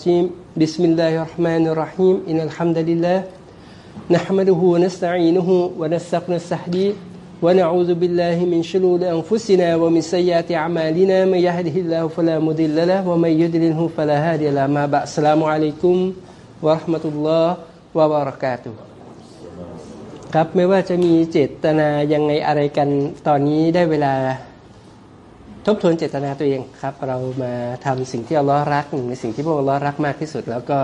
الرجيم بسم الله الرحمن الرحيم إن الحمد لله نحمده ونستعينه ونستغفره ونعوذ بالله من شرور أنفسنا ومن سيئات أعمالنا من يهده الله فلا مضل له ومن يضلله فلا هادي له ما بعد السلام عليكم ورحمة الله وبركاته ครับไม่ว่าจะมีเจตนายังไงอะไรกันตอนนี้ได้เวลา ทบทวนเจตนาตัวเองครับ เรามาทำสิ่งที่อัลลอฮ์รักหนึ่งในสิ่งที่พวกอัลลอฮ์รักมากที่สุด แล้วก็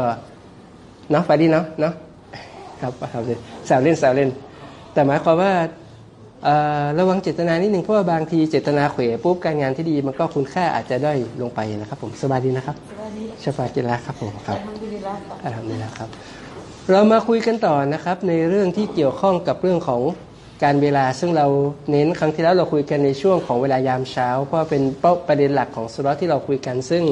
เนาะฟาดีเนาะเนาะครับครับแซวเล่นแซวเล่น แต่หมายความว่าระวังเจตนานิดหนึ่งเพราะว่าบางทีเจตนาเขวปุ๊บการงานที่ดีมันก็คุณค่าอาจจะได้ลงไปนะครับ ผมสบายดีนะครับชฟากิลาครับผมครับอัลฮัมดุลิลละครับ เรามาคุยกันต่อนะครับในเรื่องที่เกี่ยวข้องกับเรื่องของ การเวลาซึ่งเราเน้นครั้งที่แล้วเราคุยกันในช่วงของเวลายามเช้า เพราะเป็นเป้าประเด็นหลักของสุรที่เราคุยกัน ซึ่ง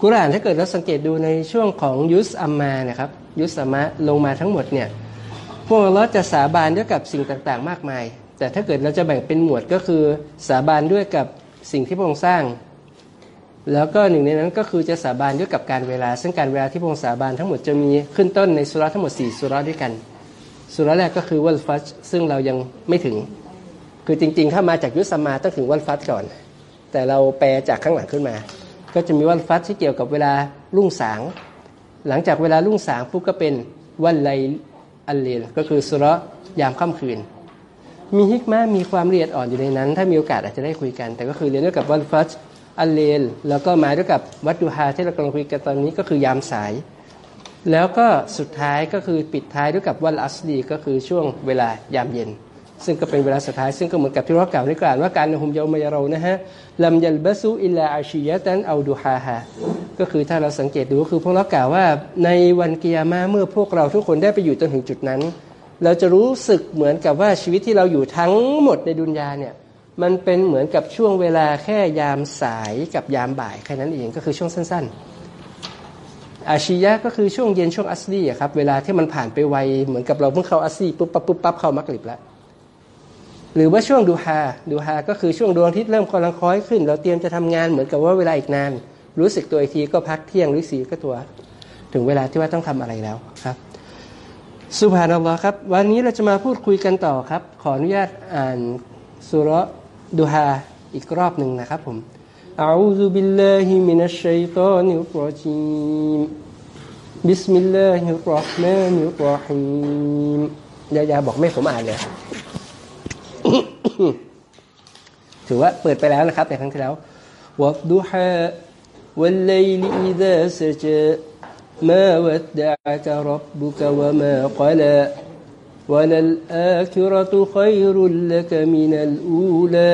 กุรานถ้าเกิดเราสังเกตดูในช่วงของยุสอัมมานะครับยุสอัมมาลงมาทั้งหมดเนี่ยพวกเราจะสาบานด้วยกับสิ่งต่างๆ มากมาย แต่ถ้าเกิดเราจะแบ่งเป็นหมวดก็คือสาบานด้วยกับสิ่งที่พระองค์สร้าง แล้วก็หนึ่งในนั้นก็คือจะสาบานด้วยกับการเวลา ซึ่งการเวลาที่พระองค์สาบานทั้งหมดจะมีขึ้นต้นในสุรทั้งหมด4สุรด้วยกัน สุรแรกก็คือวัลฟัชซึ่งเรายังไม่ถึง คือจริง ๆ ถ้ามาจากยุสมาต้องถึงวัลฟัชก่อน แต่เราแปลจากข้างหลังขึ้นมา ก็จะมีวัลฟัชที่เกี่ยวกับเวลารุ่งสาง หลังจากเวลารุ่งสางปุ๊บก็เป็นวันไลอัลเลลก็คือสุรยามค่ำคืน มีฮิกมามีความละเอียดอ่อนอยู่ในนั้น ถ้ามีโอกาสอาจจะได้คุยกัน แต่ก็คือเรียนด้วยกับวัลฟัชอัลเลลแล้วก็มาด้วยกับวัดดูฮาที่เรากำลังคุยกันตอนนี้ก็คือยามสาย แล้วก็สุดท้ายก็คือปิดท้ายด้วยกับวันอัสดีก็คือช่วงเวลายามเย็น ซึ่งก็เป็นเวลาสุดท้าย ซึ่งก็เหมือนกับที่เรากล่าวในกล่าวว่าการหุมยามายาเรานะฮะลำยัลบาซูอิลลาอาชียะตันเอาดูฮาฮาก็คือถ้าเราสังเกตดูก็คือพวกเรากล่าวว่าในวันกิยามาเมื่อพวกเราทุกคนได้ไปอยู่จนถึงจุดนั้น เราจะรู้สึกเหมือนกับว่าชีวิตที่เราอยู่ทั้งหมดในดุนยาเนี่ยมันเป็นเหมือนกับช่วงเวลาแค่ยามสายกับยามบ่ายแค่นั้นเองก็คือช่วงสั้นๆ อาชียะก็คือช่วงเย็นช่วงอัสลีครับเวลาที่มันผ่านไปไวเหมือนกับเราเพิ่งเข้าอัสลีปุ๊บปั๊บปุ๊บปั๊บเข้ามักลิบแล้วหรือว่าช่วงดูฮาดูฮาก็คือช่วงดวงอาทิตย์เริ่มกำลังคล้อยขึ้น เราเตรียมจะทำงานเหมือนกับว่าเวลาอีกนาน รู้สึกตัวอีกทีก็พักเที่ยงหรือสีก็ตัว ถึงเวลาที่ว่าต้องทำอะไรแล้วครับสุภานัลลอฮ์ครับ วันนี้เราจะมาพูดคุยกันต่อครับ ขออนุญาตอ่านสุรดูฮาอีกรอบหนึ่งนะครับผม أعوذ بالله من الشيطان الرجيم بسم الله الرحمن الرحيم ยายาบอกไม่ผมอ่านเลยถือว่าเปิดไปแล้วนะครับในครั้งที่แล้ว والضحى والليل إذا سجى ما ودعك ربك وما قلى وللآخرة خير لك من الأولى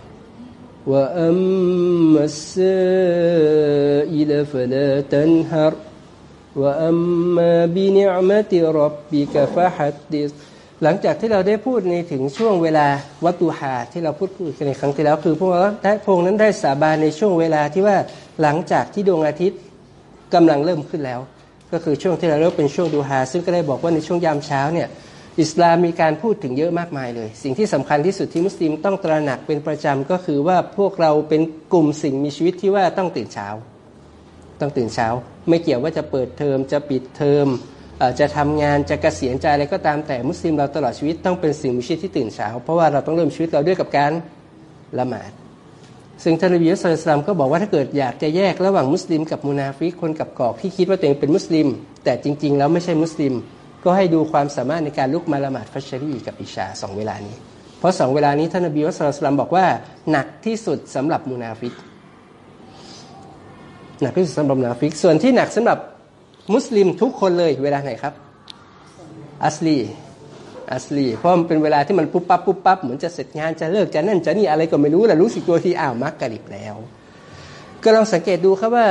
وأما السائل فلا تنهر وأما بنعمة ربك فحدث หลังจากที่เราได้พูดในถึงช่วงเวลาวัตุหาที่เราพูดคุยกันในครั้งที่แล้วคือพวกเราได้พงนั้นได้สาบานในช่วงเวลาที่ว่าหลังจากที่ดวงอาทิตย์กำลังเริ่มขึ้นแล้ว ก็คือช่วงที่เราเริ่มเป็นช่วงดูฮาซึ่งก็ได้บอกว่าในช่วงยามเช้าเนี่ย อิสลามมีการพูดถึงเยอะมากมายเลย สิ่งที่สำคัญที่สุดที่มุสลิมต้องตระหนักเป็นประจำก็คือว่าพวกเราเป็นกลุ่มสิ่งมีชีวิตที่ว่าต้องตื่นเช้า ต้องตื่นเช้า ไม่เกี่ยวว่าจะเปิดเทอมจะปิดเทอมจะทำงานจะกะเกษียณใจอะไรก็ตามแต่มุสลิมเราตลอดชีวิตต้องเป็นสิ่งมีชีวิตที่ตื่นเช้า เพราะว่าเราต้องเริ่มชีวิตเราด้วยกับการละหมาดซึ่งท่านนบีสุลต่านก็บอกว่าถ้าเกิดอยากจะแยกระหว่างมุสลิมกับมุนาฟิกคนกับกอกที่คิดว่าตัวเองเป็นมุสลิม แต่จริง ๆ แล้วไม่ใช่มุสลิม ก็ให้ดูความสามารถในการลุกมาละหมาดฟัชรีกับอิชาสองเวลานี้ เพราะสองเวลานี้ท่านนบีวัสลัมบอกว่าหนักที่สุดสำหรับมุนาฟิกหนักที่สุดสำหรับมุนาฟิกส่วนที่หนักสำหรับมุสลิมทุกคนเลยเวลาไหนครับ อัสรีอัสลีเพราะมันเป็นเวลาที่มันปุ๊บปั๊บปุ๊บปั๊บเหมือนจะเสร็จงานจะเลิกจะนั่นจะนี่อะไรก็ไม่รู้แหละรู้สึกตัวที่อ้าวมักกะริบแล้ว ก็ลองสังเกตดูครับว่า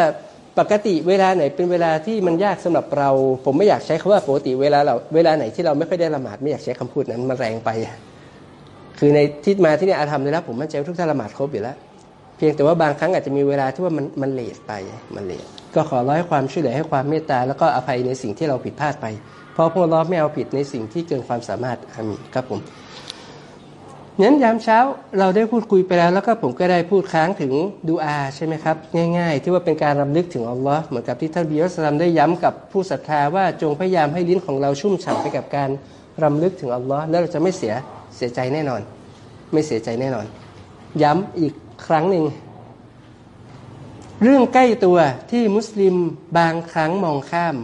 ปกติเวลาไหนเป็นเวลาที่มันยากสำหรับเรา ผมไม่อยากใช้คำว่าปกติเวลาเราเวลาไหนที่เราไม่ค่อยได้ละหมาดไม่อยากใช้คำพูดนั้นมันแรงไป คือในที่มาที่นี่อาธรรมเลยแล้วผมมั่นใจว่าทุกท่านละหมาดครบอยู่แล้ว เพียงแต่ว่าบางครั้งอาจจะมีเวลาที่ว่ามันมันเลทไปมันเลทก็ขอร้อยความช่วยเหลือให้ความเมตตาแล้วก็อภัยในสิ่งที่เราผิดพลาดไป เพราะพวกเราไม่เอาผิดในสิ่งที่เกินความสามารถอามีครับผม นั้นยามเช้าเราได้พูดคุยไปแล้ว แล้วก็ผมก็ได้พูดค้างถึงดูอาใช่ไหมครับ ง่าย ๆ ที่ว่าเป็นการรำลึกถึงอัลลอฮ์เหมือนกับที่ท่านบิอัสลามได้ย้ำกับผู้ศรัทธาว่าจงพยายามให้ลิ้นของเราชุ่มฉ่ำไปกับการรำลึกถึงอัลลอฮ์แล้วเราจะไม่เสียเสียใจแน่นอน ไม่เสียใจแน่นอน ย้ำอีกครั้งหนึ่งเรื่องใกล้ตัวที่มุสลิมบางครั้งมองข้าม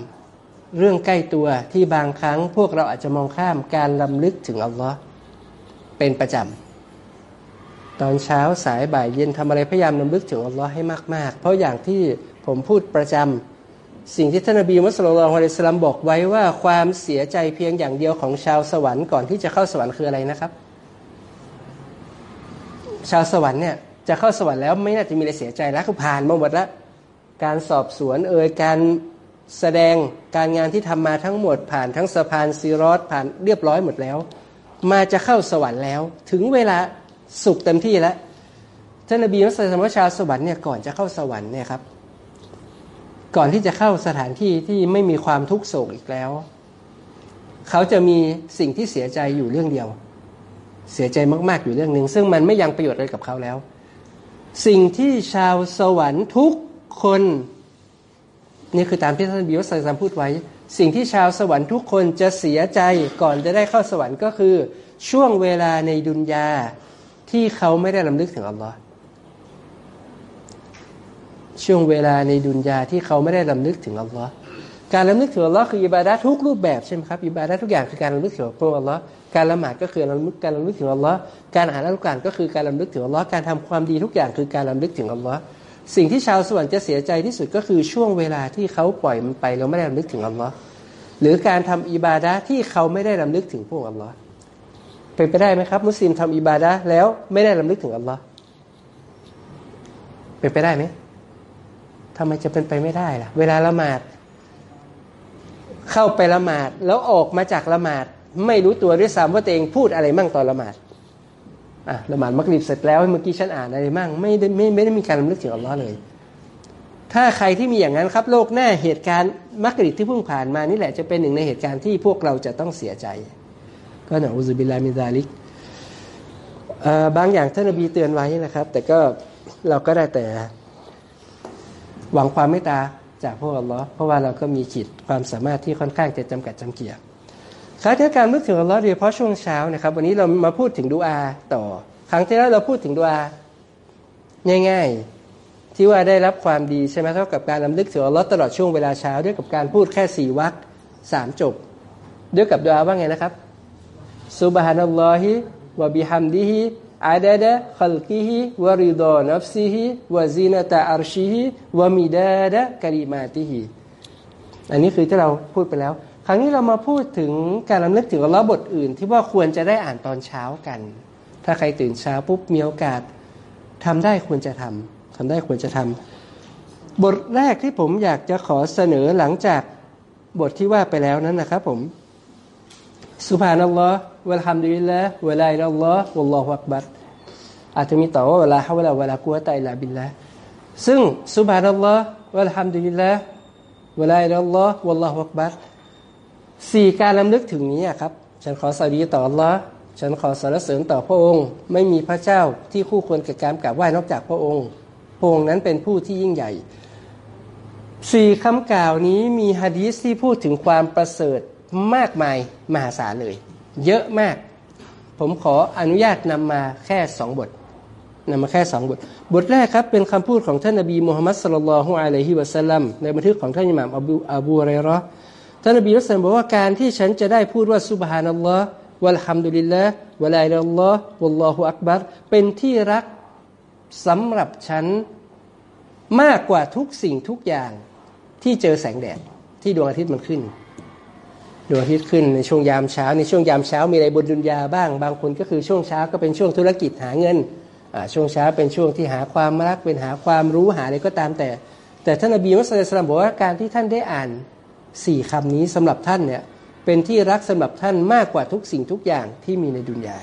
เรื่องใกล้ตัวที่บางครั้งพวกเราอาจจะมองข้ามการลำลึกถึงอัลลอฮ์ เป็นประจำ ตอนเช้าสายบ่ายเย็นทำอะไรพยายามนำลึกถึงอัลลอฮ์ให้มาก ๆ เพราะอย่างที่ผมพูดประจำสิ่งที่ท่านนบีมุสลิมอะลัยสลัมบอกไว้ว่าความเสียใจเพียงอย่างเดียวของชาวสวรรค์ก่อนที่จะเข้าสวรรค์คืออะไรนะครับ ชาวสวรรค์เนี่ยจะเข้าสวรรค์แล้วไม่น่าจะมีอะไรเสียใจแล้วคือผ่านมาหมดแล้วการสอบสวนเอ่ยการแสดงการงานที่ทำมาทั้งหมดผ่านทั้งสะพานซีรอสผ่านเรียบร้อยหมดแล้ว มาจะเข้าสวรรค์แล้ว ถึงเวลาสุขเต็มที่แล้วท่านนบีมุสลิมชาวสวรรค์เนี่ยก่อนจะเข้าสวรรค์เนี่ยครับ ก่อนที่จะเข้าสถานที่ที่ไม่มีความทุกข์โศกอีกแล้ว เขาจะมีสิ่งที่เสียใจอยู่เรื่องเดียว เสียใจมาก ๆอยู่เรื่องหนึ่งซึ่งมันไม่ยังประโยชน์อะไรกับเขาแล้ว สิ่งที่ชาวสวรรค์ทุกคน นี่คือตามที่ท่านบิวสัยามพูดไว้ สิ่งที่ชาวสวรรค์ทุกคนจะเสียใจก่อนจะได้เข้าสวรรค์ก็คือ ช่วงเวลาในดุนยาที่เขาไม่ได้ลำลึกถึงอัลลอฮ์ช่วงเวลาในดุนยาที่เขาไม่ได้ลำลึกถึงอัลลอฮ์การลำลึกถึงอัลลอฮ์คืออิบาดะทุกรูปแบบใช่ไหมครับอิบาดะทุกอย่างคือการลำลึกถึงพระอัลลอฮ์การละหมาดก็คือการลำลึกการลำลึกถึงอัลลอฮ์การอ่านอัลกุรอานก็คือการลำลึกถึงอัลลอฮ์การทำความดีทุกอย่างคือการลำลึกถึงอัลลอฮ์ สิ่งที่ชาวสวรรค์จะเสียใจที่สุดก็คือช่วงเวลาที่เขาปล่อยมันไปแล้วไม่ได้ลำลึกถึงอัลลอฮ์หรือการทำอิบาดะที่เขาไม่ได้ลำลึกถึงพวกอัลลอฮ์เป็นไปได้ไหมครับ มุสลิมทำอิบาดะแล้วไม่ได้ลำลึกถึงอัลลอฮ์เป็นไปได้ไหมทำไมจะเป็นไปไม่ได้ล่ะ เวลาละหมาด เข้าไปละหมาดแล้วออกมาจากละหมาด ไม่รู้ตัวด้วยซ้ำว่าตัวเองพูดอะไรมั่งตอนละหมาด อะละหมาดมักริบเสร็จแล้วเมื่อกี้ฉันอ่านอะไรมั่งไม่ได้ไม่ไม่ได้มีการลำลึกถึงอัลลอฮ์เลย ถ้าใครที่มีอย่างนั้นครับโลกหน้าเหตุการณ์มักริดที่เพิ่งผ่านมานี่แหละจะเป็นหนึ่งในเหตุการณ์ที่พวกเราจะต้องเสียใจ ก็นะอุซบิลลามิซาลิกบางอย่างท่านนบีเตือนไว้นะครับ แต่ก็เราก็ได้แต่หวังความเมตตาจากพวกอัลลอฮ์เพราะว่าเราก็มีขีดความสามารถที่ค่อนข้างจะจำกัดจำเกีย ครั้งที่การนึกถึงอัลลอฮ์โดยเฉพาะช่วงเช้านะครับ วันนี้เรามาพูดถึงดูอาต่อ ครั้งที่แล้วเราพูดถึงดูอาง่ายๆ ที่ว่าได้รับความดีใช่ไหมเท่ากับการลำลึกถึงอัลลอฮ์ตลอดช่วงเวลาเช้าด้วยกับการพูดแค่สี่วรรคสามจบ ด้วยกับดอาว่าไงนะครับซุบฮานัลลอฮิวะบิฮัมดิฮิอาดะดะขัลกิฮิวะริดอนัฟซิฮิวะซีนตะอัรชิฮิวะมิดาดะกะลิมาติฮิอันนี้คือที่เราพูดไปแล้ว ครั้งนี้เรามาพูดถึงการลํำลึกถึงอัลลอฮ์บทอื่น ที่ว่าควรจะได้อ่านตอนเช้ากัน ถ้าใครตื่นเช้าปุ๊บมีโอกาสทำได้ควรจะทำทำได้ควรจะทำบทแรกที่ผมอยากจะขอเสนอหลังจากบทที่ว่าไปแล้วนั้นนะครับผมسبحان الله والحمد لله ولا إله إلا الله والله أكبر อาจจะมีต่อว่า ولا حول ولا قوة إلا بالله ซึ่ง سبحان الله والحمد لله ولا إله إلا الله والله أكبر สี่การลำลึกถึงนี้ครับ ฉันขอสดุดีต่อ อัลลอฮ์ ฉันขอสรรเสริญต่อพระองค์ ไม่มีพระเจ้าที่คู่ควรกับการกราบไหว้นอกจากพระองค์ พระองค์นั้นเป็นผู้ที่ยิ่งใหญ่สี่คำกล่าวนี้มีฮะดีสที่พูดถึงความประเสริฐมากมายมหาศาลเลย เยอะมาก ผมขออนุญาตนำมาแค่สองบทนำมาแค่สองบท บทแรกครับเป็นคำพูดของท่านนบีมูฮัมมัดสุลลัลฮุอะลัยฮิวะสัลลัมในบันทึกของท่านอิหม่ามอบูอบูไรรอ ท่านนบีมุสลิมบอกว่าการที่ฉันจะได้พูดว่าซุบฮานัลลอฮ์วะลฮัมดุลิลละวะลาอิลลอฮ์วัลลอฮุอักบัรเป็นที่รักสำหรับฉันมากกว่าทุกสิ่งทุกอย่างที่เจอแสงแดดที่ดวงอาทิตย์มันขึ้นดวงอาทิตย์ขึ้นในช่วงยามเช้าในช่วงยามเช้ามีอะไรบนดุนยาบ้าง บางคนก็คือช่วงเช้าก็เป็นช่วงธุรกิจหาเงินช่วงเช้าเป็นช่วงที่หาความรักเป็นหาความรู้หาอะไรก็ตามแต่ แต่ท่านอบีมุสลิมบอกว่าการที่ท่านได้อ่าน สี่คำนี้สำหรับท่านเนี่ยเป็นที่รักสำหรับท่านมากกว่าทุกสิ่งทุกอย่างที่มีในดุนยา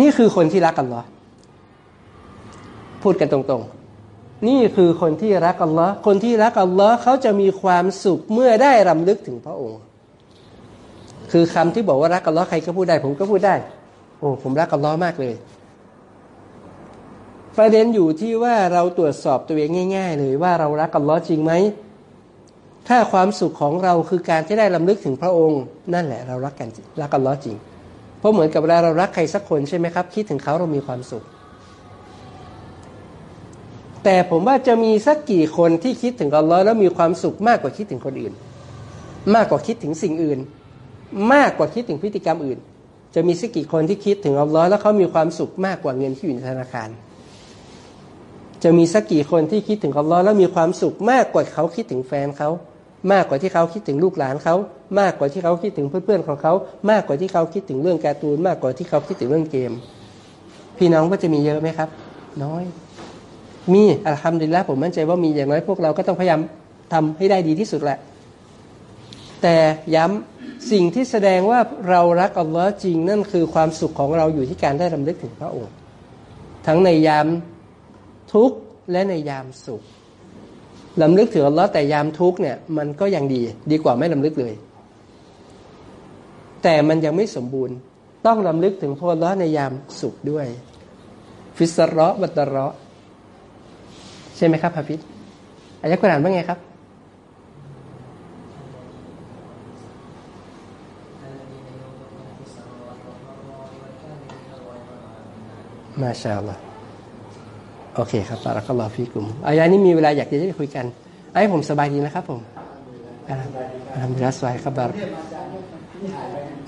นี่คือคนที่รักอัลลอฮ์พูดกันตรงๆ นี่คือคนที่รักอัลลอฮ์คนที่รักอัลลอฮ์เขาจะมีความสุขเมื่อได้รำลึกถึงพระองค์ คือคำที่บอกว่ารักอัลลอฮ์ใครก็พูดได้ ผมก็พูดได้ โอ้ผมรักอัลลอฮ์มากเลย ประเด็นอยู่ที่ว่าเราตรวจสอบตัวเองง่าย ๆ เลยว่าเรารักอัลลอฮ์จริงไหม ถ้าความสุขของเราคือการที่ได้ลำลึกถึงพระองค์ นั่นแหละเรารักกันรักกันล้อจริง เพราะเหมือนกับเวลาเรารักใครสักคนใช่ไหมครับ คิดถึงเขาเรามีความสุข แต่ผมว่าจะมีสักกี่คนที่คิดถึงอัลลอฮ์แล้วมีความสุขมากกว่าคิดถึงคนอื่น มากกว่าคิดถึงสิ่งอื่น มากกว่าคิดถึงพฤติกรรมอื่น จะมีสักกี่คนที่คิดถึงอัลลอฮ์แล้วเขามีความสุขมากกว่าเงินที่อยู่ในธนาคารจะมีสักกี่คนที่คิดถึงอัลลอฮ์แล้วมีความสุขมากกว่าเขาคิดถึงแฟนเขา มากกว่าที่เขาคิดถึงลูกหลานเขามากกว่าที่เขาคิดถึงเพื่อนๆของเขามากกว่าที่เขาคิดถึงเรื่องการ์ตูน มากกว่าที่เขาคิดถึงเรื่องเกม พี่น้องก็จะมีเยอะไหมครับ น้อย มีอัลฮัมดุลิลละผมมั่นใจว่ามีอย่างน้อยพวกเราก็ต้องพยายามทำให้ได้ดีที่สุดแหละ แต่ย้ำสิ่งที่แสดงว่าเรารักอัลลอฮ์จริงนั่นคือความสุขของเราอยู่ที่การได้รำลึกถึงพระองค์ ทั้งในยามทุกข์และในยามสุข ลำลึกถึงอัลลอฮ์แต่ยามทุกเนี่ยมันก็ยังดี ดีกว่าไม่ลำลึกเลย แต่มันยังไม่สมบูรณ์ ต้องลำลึกถึงพระอัลลอฮ์ในยามสุขด้วย ฟิสรอบัตรอใช่ไหมครับฮะฟิดอายะกุรอานว่าไงครับมาชาอัลลอฮ์ โอเคครับบารักัลลอฮฟิกุมอายานี้มีเวลาอยากจะได้คุยกันไอ้ผมสบายดีนะครับผมทำรัสไว้ครับบาร์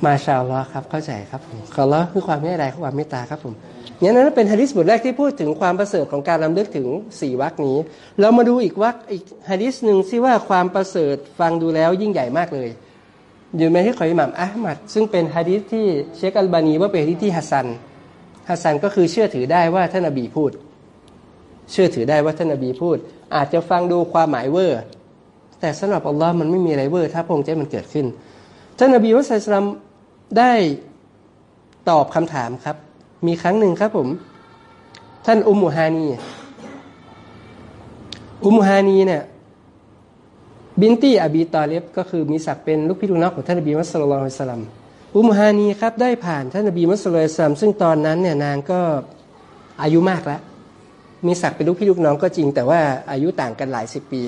มาชาอัลอครับเข้าใจครับผมขอร้อคือความไม่ได้ความเมตตาครับผมเนี่ยนั้นเป็นฮะดิษบทแรกที่พูดถึงความประเสริฐของการลำลึกถึงสี่วรรคนี้ เรามาดูอีกวรรคอีกฮะดิษหนึ่งที่ว่าความประเสริฐฟังดูแล้วยิ่งใหญ่มากเลย อยู่ในที่ขอยหม่ามอัลมัดซึ่งเป็นฮะดิษที่เชคอัลบานีว่าเป็นฮะดิษที่ฮัสซันฮัสซันก็คือเชื่อถือได้ว่าท่านนบีพูด เชื่อถือได้ว่าท่านนบีพูด อาจจะฟังดูความหมายเวอร์แต่สำหรับอัลลอฮ์มันไม่มีอะไรเวอร์ถ้าพระองค์ให้มันเกิดขึ้นท่านนบีมุสลิมได้ตอบคำถามครับ มีครั้งหนึ่งครับผม ท่านอุมุฮานี อุมุฮานีเนี่ยبنت أبي طالبก็คือมีศักดิ์เป็นลูกพี่ลูกน้องของท่านนบีมุสลิมอุมฮานีครับได้ผ่านท่านนบีมุสลิมซึ่งตอนนั้นเนี่ยนางก็อายุมากแล้ว มีศักดิ์เป็นลูกพี่ลูกน้องก็จริง แต่ว่าอายุต่างกันหลายสิบปี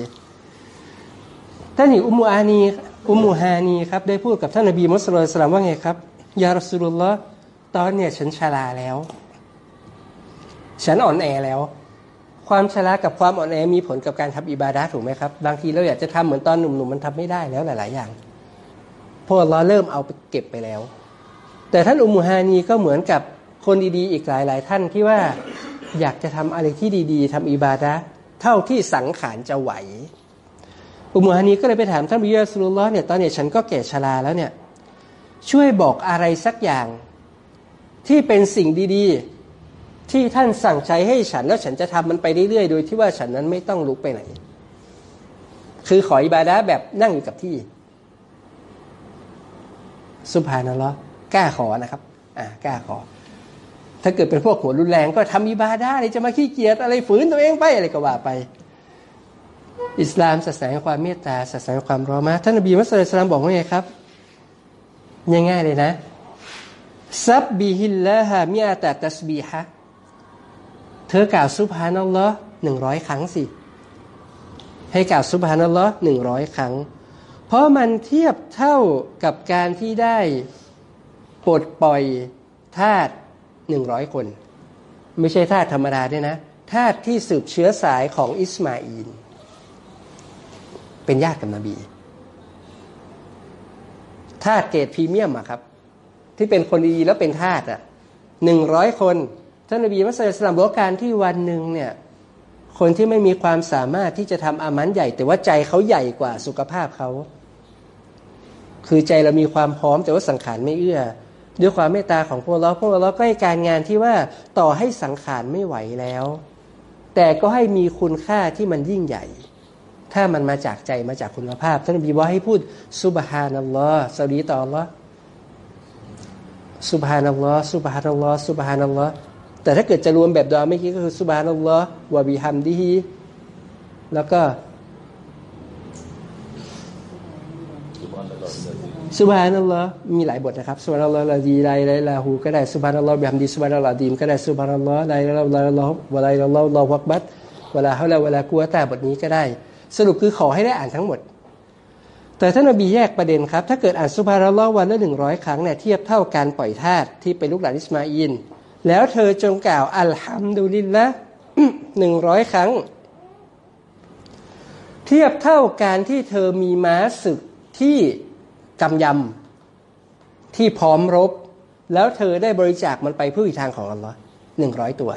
ท่านหญิอุมูอานีอุมูฮานีครับได้พูดกับท่านนบีมุสลิมว่าไงครับ ยารสุลลอฮ์ตอนเนี่ยฉันชราแล้ว ฉันอ่อนแอแล้ว ความชรากับความอ่อนแอมีผลกับการทำอิบาดะถูกไหมครับ บางทีเราอยากจะทำเหมือนตอนหนุ่มๆมันทำไม่ได้แล้วหลาย ๆ อย่างพราะเราเริ่มเอาไปเก็บไปแล้ว แต่ท่านอุมูฮานีก็เหมือนกับคนดีๆ อีกหลายๆ ท่านที่ว่า อยากจะทำอะไรที่ดี ๆทำอิบาดะเท่าที่สังขารจะไหว อุมฮานีก็เลยไปถามท่านบิยาสุลลอฮ์เนี่ยตอนนี้ฉันก็แก่ชราแล้วเนี่ยช่วยบอกอะไรสักอย่างที่เป็นสิ่งดี ๆ ที่ท่านสั่งใช้ให้ฉัน แล้วฉันจะทำมันไปเรื่อยๆ โดยที่ว่าฉันนั้นไม่ต้องลุกไปไหน คือขออิบาดะแบบนั่งอยู่กับที่สุภานัลลอกล้าขอนะครับ อ่ากล้าขอ ถ้าเกิดเป็นพวกหัวรุนแรงก็ทำอิบาดาอะไรจะมาขี้เกียจอะไรฝืนตัวเองไปอะไรก็ว่าไป อิสลามศาสนาความเมตตาศาสนาความรอมาท่านนบีมุสลิมบอกว่าไงครับง่ายๆเลยนะซับบิฮิลละฮะมีอาตาตัสบีฮะเธอกล่าวซุบฮานัลลอฮ์หนึ่งร้อยครั้งสิ ให้กล่าวซุบฮานัลลอฮ์หนึ่งร้อยครั้ง เพราะมันเทียบเท่ากับการที่ได้ปลดปล่อยทาส หนึ่งร้อยคน ไม่ใช่ทาสธรรมดาด้วยนะทาสที่สืบเชื้อสายของอิสมาอีลเป็นญาติกับนบีทาสเกรดพรีเมียมอะครับ ที่เป็นคนดีแล้วเป็นทาสอะหนึ่งร้อยคนท่านนบีมัสยิดสลามบอกการที่วันหนึ่งเนี่ยคนที่ไม่มีความสามารถที่จะทำอามันใหญ่ แต่ว่าใจเขาใหญ่กว่าสุขภาพเขา คือใจเรามีความพร้อมแต่ว่าสังขารไม่เอื้อ ด้วยความเมตตาของพวกเราพวกเราก็ให้การงานที่ว่าต่อให้สังขารไม่ไหวแล้ว แต่ก็ให้มีคุณค่าที่มันยิ่งใหญ่ ถ้ามันมาจากใจมาจากคุณภาพ ท่านบีบอกให้พูดซุบฮานัลลอฮ์สวัสดีต่อ Allah ซุบฮานัลลอฮ์ซุบฮานัลลอฮ์ซุบฮานัลลอฮ์แต่ถ้าเกิดจะรวมแบบดอไม่อกี้ก็คือซุบฮานัลลอฮ์วะบิฮัมดิฮีแล้วก็ สุบฮานัลลอฮ์มีหลายบทนะครับสุบฮานัลลอฮ์ลาดีไลไลลาหูก็ได้สุบฮานัลลอฮ์บิฮัมดีสุบฮานัลลอฮ์ดีมก็ได้สุบฮานัลลอฮ์ไลลาลาลอฮ์วะไลลาลอฮ์ลอฮ์วักบัตเวลาเฮาลาเวลากัวตาบทนี้ก็ได้ สรุปคือขอให้ได้อ่านทั้งหมด แต่ท่านอบีแยกประเด็นครับ ถ้าเกิดอ่านสุบานัลลอฮ์วันละหนึ่งร้อยครั้งเนี่ยเทียบเท่าการปล่อยทาสที่เป็นลูกหลานอิสมาอินแล้วเธอจงกล่าวอัลฮัมดุลิลละหนึ่งร้อยครั้ง เทียบเท่าการที่เธอมีม้าศึกที่ กำยำที่พร้อมรบ แล้วเธอได้บริจาคมันไปเพื่ออีกทางของอัลลอฮ์หนึ่งร้อยตัว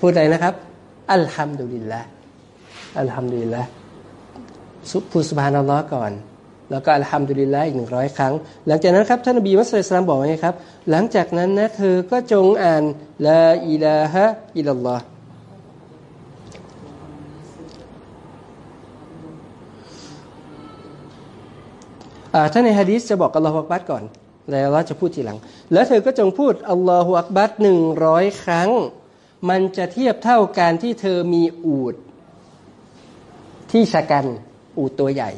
พูดอะไรนะครับ อัลฮัมดุลิลละอัลฮัมดุลิลละพูสุบานอัลลอฮ์ก่อน แล้วก็อัลฮัมดุลิลละอีกหนึ่งร้อยครั้ง หลังจากนั้นครับท่านนบีมุสลิมบอกไงครับ หลังจากนั้นนะเธอก็จงอ่านลาอิลาฮะอิลลัลลอฮ์ ถ้าในฮะดีษจะบอกอัลลอฮฺอักบัดก่อน แล้วเราจะพูดทีหลัง แล้วเธอก็จงพูดอัลลอฮฺอักบัดหนึ่งร้อยครั้ง มันจะเทียบเท่าการที่เธอมีอูดที่ชะกันอูดตัวใหญ่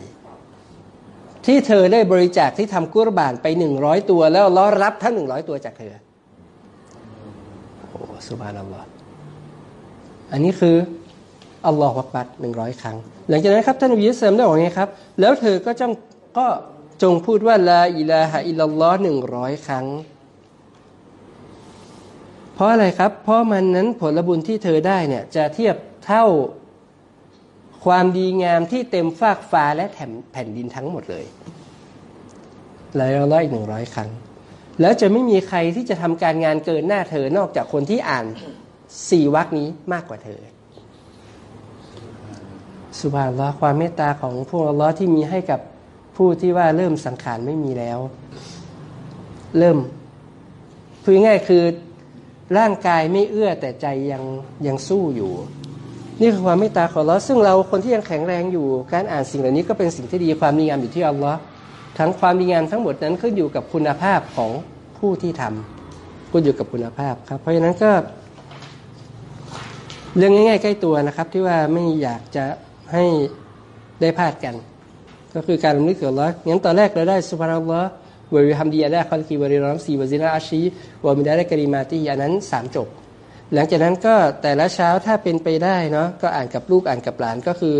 ที่เธอได้บริจาคที่ทำกุรบานไปหนึ่งร้อยตัว แล้วล้อรับทั้งหนึ่งร้อยตัวจากเธอโอ้สุบานอัลลอฮ์อันนี้คืออัลลอฮฺอักบัดหนึ่งร้อยครั้ง หลังจากนั้นครับท่านอบีเสริมได้บอกไงครับ แล้วเธอก็จ้องก็ จงพูดว่าลาอิลาฮะอิลลัลลอฮ์หนึ่งร้อยครั้ง เพราะอะไรครับ เพราะมันนั้นผลบุญที่เธอได้เนี่ยจะเทียบเท่าความดีงามที่เต็มฟากฟ้าและแถมแผ่นดินทั้งหมดเลยลาอิลลัลลอฮ์อีกหนึ่งร้อยครั้ง แล้วจะไม่มีใครที่จะทำการงานเกินหน้าเธอนอกจากคนที่อ่านสี่วรรคนี้มากกว่าเธอสุภาพละความเมตตาของพวกอัลลอฮ์ที่มีให้กับ ผู้ที่ว่าเริ่มสังขารไม่มีแล้ว เริ่มพูดง่ายคือร่างกายไม่เอื้อแต่ใจยังยังสู้อยู่ นี่คือความเมตตาของเราซึ่งเราคนที่ยังแข็งแรงอยู่ การอ่านสิ่งเหล่านี้ก็เป็นสิ่งที่ดีความดีงามอยู่ที่อัลลอฮ์ทั้งความดีงามทั้งหมดนั้นขึ้นอยู่กับคุณภาพของผู้ที่ทำก็อยู่กับคุณภาพครับ เพราะฉะนั้นก็ เรื่องง่าย ๆ ใกล้ตัวนะครับ ที่ว่าไม่อยากจะให้ได้พลาดกัน ก็คือการรำลึกถึงอัลลอฮ์งั้นตอนแรกเราได้سبحان الله وبحمده عدد خلقه ورضا نفسه وزنة عرشه ومداد كلماتهอันนั้นสามจบ หลังจากนั้นก็แต่ละเช้าถ้าเป็นไปได้เนาะก็อ่านกับลูกอ่านกับหลานก็คือ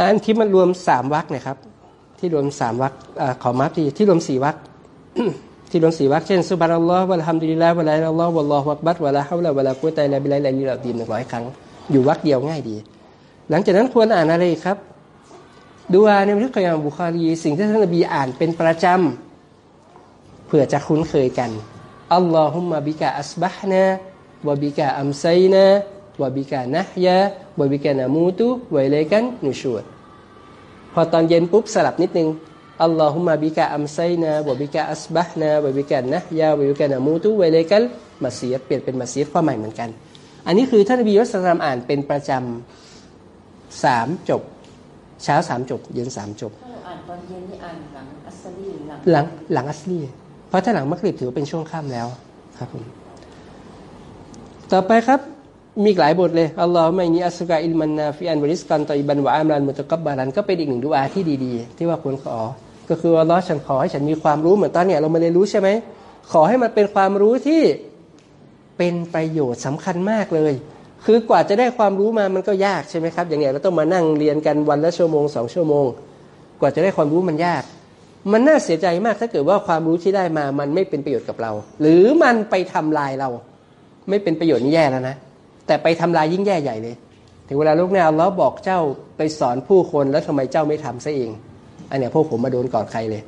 อ่านที่มันรวมสามวรรคนะครับ ที่รวมสามวรรคขอมาทีที่รวมสี่วรรคที่รวมสี่วรรคเช่นسبحان الله والحمد لله ولا إله إلا الله والله أكبر ولا حول ولا قوة إلا بالله العلي العظيمหนึ่งร้อยครั้ง อยู่วักเดียวง่ายดี หลังจากนั้นควรอ่านอะไรครับ ดูอาในบันทึกของบุคารีสิ่งที่ท่านนบีอ่านเป็นประจำเพื่อจะคุ้นเคยกันอัลลอฮุมะบิกะอัสบะฮ์นะวะบิกะอัมไซนะวะบิกะนะฮยะวะบิกะนามูตุวะเลกันนุชูดพอตอนเย็นปุ๊บสลับนิดนึงอัลลอฮุมะบิกะอัมไซนะวะบิกะอัสบะฮ์นะวะบิกะนะฮยะวะบิกะนามูตุวะเลกันมัสยิดเปลี่ยนเป็นมัสยิดความหมายเหมือนกัน อันนี้คือท่านนบีอัสลามอ่านเป็นประจำสามจบ เช้าสามจบ เย็นสามจบอ่านตอนเย็นนี่อ่านหลังอัสลีหลังหลังหลังอัสลีเพราะถ้าหลังมักริบถือเป็นช่วงค่ำแล้วครับผมต่อไปครับมีหลายบทเลยอัลลอฮฺไม่นีอัสกาอิลมันนาฟิอันบริสกันตออิบันวะอามรันมุตกับบารันก็เป็นอีกหนึ่งดุอาที่ดีๆ ที่ว่าควรขอ ก็คืออัลลอฮฺฉันขอให้ฉันมีความรู้เหมือนตอนเนี้ยเรามาเรียนรู้ใช่ไหมขอให้มันเป็นความรู้ที่เป็นประโยชน์สำคัญมากเลย คือกว่าจะได้ความรู้มามันก็ยากใช่ไหมครับ อย่างเงี้ยเราต้องมานั่งเรียนกันวันละชั่วโมงสองชั่วโมง กว่าจะได้ความรู้มันยาก มันน่าเสียใจมากถ้าเกิดว่าความรู้ที่ได้มามันไม่เป็นประโยชน์กับเรา หรือมันไปทำลายเรา ไม่เป็นประโยชน์นี่แย่แล้วนะแต่ไปทำลายยิ่งแย่ใหญ่เลย ถึงเวลาลูกเนี่ยเราบอกเจ้าไปสอนผู้คนแล้วทำไมเจ้าไม่ทำซะเอง อันเนี้ยพวกผมมาโดนก่อนใครเลย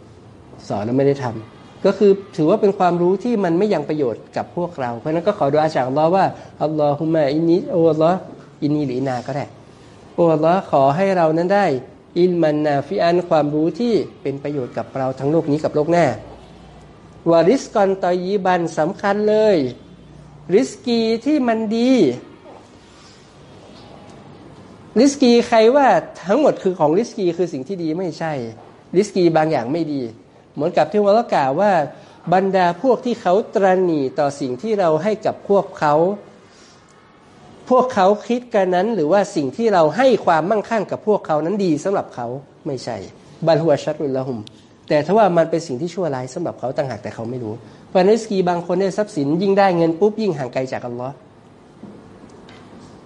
สอนแล้วไม่ได้ทำ ก็คือถือว่าเป็นความรู้ที่มันไม่ยังประโยชน์กับพวกเรา เพราะนั้นก็ขอดูอาจากอัลลอฮ์ว่าอัลลอฮุมะอินนีโอัลลอฮ์อินนีหรืออินาก็ได้โออัลลอฮ์ขอให้เรานั้นได้ อินมันนาฟิอันความรู้ที่เป็นประโยชน์กับเราทั้งโลกนี้กับโลกหน้าวาริสกอนตอยีบันสำคัญเลย ริสกีที่มันดี ริสกีใครว่าทั้งหมดคือของริสกีคือสิ่งที่ดีไม่ใช่ ริสกีบางอย่างไม่ดี เหมือนกับที่วอลกล่าวว่าบรรดาพวกที่เขาตรณีต่อสิ่งที่เราให้กับพวกเขา พวกเขาคิดกันนั้น หรือว่าสิ่งที่เราให้ความมั่งคั่งกับพวกเขานั้นดีสำหรับเขาไม่ใช่บัลฮัวชัดอุลละหุม แต่ถ้าว่ามันเป็นสิ่งที่ชั่วร้ายสำหรับเขาต่างหากแต่เขาไม่รู้เพราะริสกีบางคนได้ทรัพย์สินยิ่งได้เงินปุ๊บยิ่งห่างไกลจากอัลลอฮ์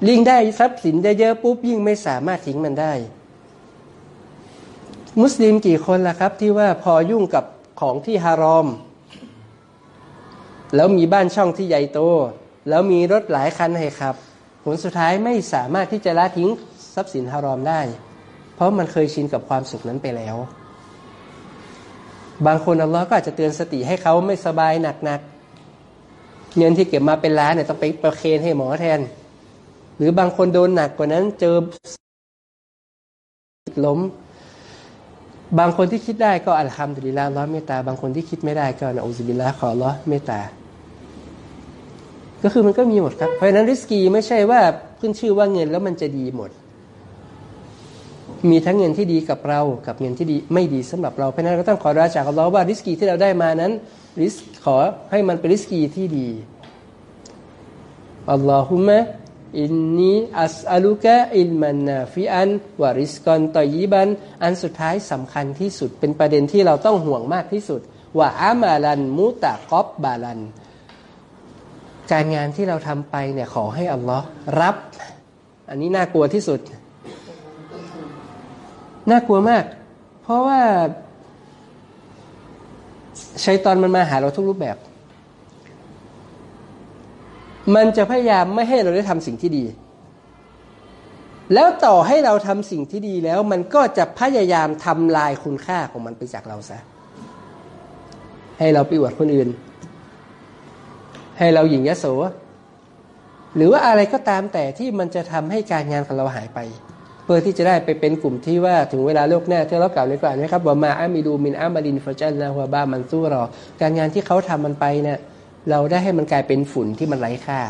ยิ่งได้ทรัพย์สินได้เยอะปุ๊บยิ่งไม่สามารถทิ้งมันได้ มุสลิมกี่คนล่ะครับ ที่ว่าพอยุ่งกับของที่ฮารอม แล้วมีบ้านช่องที่ใหญ่โต แล้วมีรถหลายคันให้ครับ ผลสุดท้ายไม่สามารถที่จะละทิ้งทรัพย์สินฮารอมได้ เพราะมันเคยชินกับความสุขนั้นไปแล้ว บางคนอัลลอฮ์ก็อาจจะเตือนสติให้เขาไม่สบายหนักๆเงินที่เก็บมาเป็นล้านเนี่ยต้องไปประเคนให้หมอแทน หรือบางคนโดนหนักกว่านั้นเจอล้ม บางคนที่คิดได้ก็อัลฮัมดุลิลลาห์ร้อเมตตา บางคนที่คิดไม่ได้ก็นะอุซบิลละขอร้อเมตตา ก็คือมันก็มีหมดครับ เพราะฉะนั้นริสกีไม่ใช่ว่าขึ้นชื่อว่าเงินแล้วมันจะดีหมด มีทั้งเงินที่ดีกับเรากับเงินที่ดีไม่ดีสำหรับเราเพราะนั้นก็ต้องขอราจากอัลลอฮ์ว่าริสกีที่เราได้มานั้นริสขอให้มันเป็นริสกีที่ดีอัลลอฮุมะ อินนีอัสอาลุกะอิลมันนาฟิอันวาริสกอนตอยิบัน อันสุดท้ายสำคัญที่สุดเป็นประเด็นที่เราต้องห่วงมากที่สุด ว่าอามาลันมุตะกอบบาลัน การงานที่เราทำไปเนี่ยขอให้อัลลอฮ์รับ อันนี้น่ากลัวที่สุด น่ากลัวมาก เพราะว่าชัยตอนมันมาหาเราทุกรูปแบบ มันจะพยายามไม่ให้เราได้ทำสิ่งที่ดี แล้วต่อให้เราทำสิ่งที่ดีแล้ว มันก็จะพยายามทำลายคุณค่าของมันไปจากเราซะ ให้เราไปอวดคนอื่น ให้เราหยิ่งยโส หรือว่าอะไรก็ตามแต่ที่มันจะทำให้การงานของเราหายไปเพื่อที่จะได้ไปเป็นกลุ่มที่ว่าถึงเวลาโลกหน้าที่เรากล่าวในก่อนนะครับว่ามาอามิดูมินอามาดินฟจันละหัวบามันสู้รอ การงานที่เขาทำมันไปเนี่ย เราได้ให้มันกลายเป็นฝุ่นที่มันไร้ค่า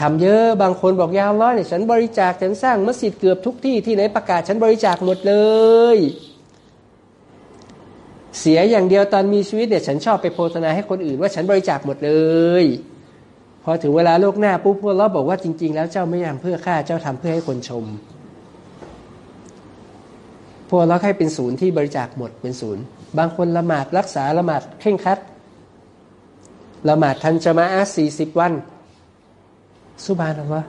ทำเยอะบางคนบอกยาวร้อยเนี่ยฉันบริจาคฉันสร้างมัสยิดเกือบทุกที่ที่ไหนประกาศฉันบริจาคหมดเลย เสียอย่างเดียวตอนมีชีวิตเนี่ย ฉันชอบไปโพสนาให้คนอื่นว่าฉันบริจาคหมดเลย พอถึงเวลาโลกหน้าปุ๊บพวกเราบอกว่าจริง ๆ แล้วเจ้าไม่ทำเพื่อค่าเจ้าทำเพื่อให้คนชม พวกเราให้เป็นศูนย์ที่บริจาคหมดเป็นศูนย์ บางคนละหมาดรักษาละหมาดเคร่งครัด ละหมาดทันจมาอาสี่สิบวัน สุบานอวะ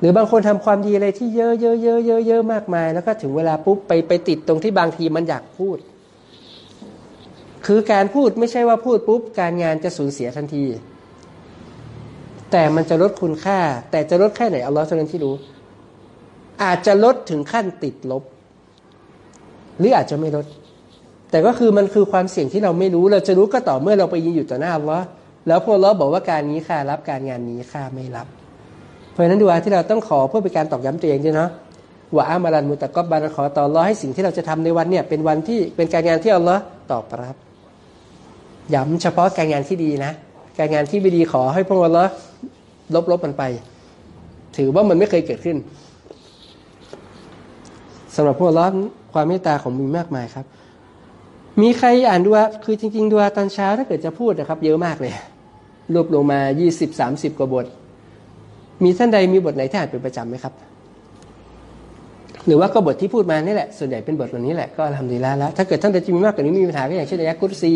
หรือบางคนทำความดีอะไรที่เยอะเยอะเยอะเยอะเยอะมากมาย แล้วก็ถึงเวลาปุ๊บไปไปติดตรงที่บางทีมันอยากพูด คือการพูดไม่ใช่ว่าพูดปุ๊บ การงานจะสูญเสียทันที แต่มันจะลดคุณค่า แต่จะลดแค่ไหนอัลลอฮ์เท่านั้นที่รู้ อาจจะลดถึงขั้นติดลบ หรืออาจจะไม่ลด แต่ก็คือมันคือความเสี่ยงที่เราไม่รู้เราจะรู้ก็ต่อเมื่อเราไปยืนอยู่ต่อหน้าอัลลอฮ์แล้วพวกเราบอกว่าการนี้ค่ารับการงานนี้ค่าไม่รับ เพราะฉะนั้นดูอาที่เราต้องขอเพื่อเป็นการตอกย้ำตัวเองด้วยเนาะว่าอามารันมุตะกอบบานขอต่อรอให้สิ่งที่เราจะทำในวันเนี่ยเป็นวันที่เป็นการงานที่อัลลอฮ์ตอบรับ ย้ำเฉพาะการงานที่ดีนะ การงานที่ไม่ดีขอให้พวกอัลลอฮ์ลบลบมันไป ถือว่ามันไม่เคยเกิดขึ้นสำหรับพวกอัลลอฮ์ความเมตตาของมีมากมายครับ มีใครอ่านดูว่าคือจริง ๆดูว่าตอนเช้าถ้าเกิดจะพูดนะครับ เยอะมากเลย รวบลงมายี่สิบสามสิบกว่าบท มีท่านใดมีบทไหนที่อ่านเป็นประจำไหมครับ หรือว่าก็บทที่พูดมานี่แหละ ส่วนใหญ่เป็นบทวันนี้แหละก็ทำดีแล้วแล้ว ถ้าเกิดท่านใดจะมีมากกว่านี้มีปัญหาก็อย่างเช่นอายะกุศซี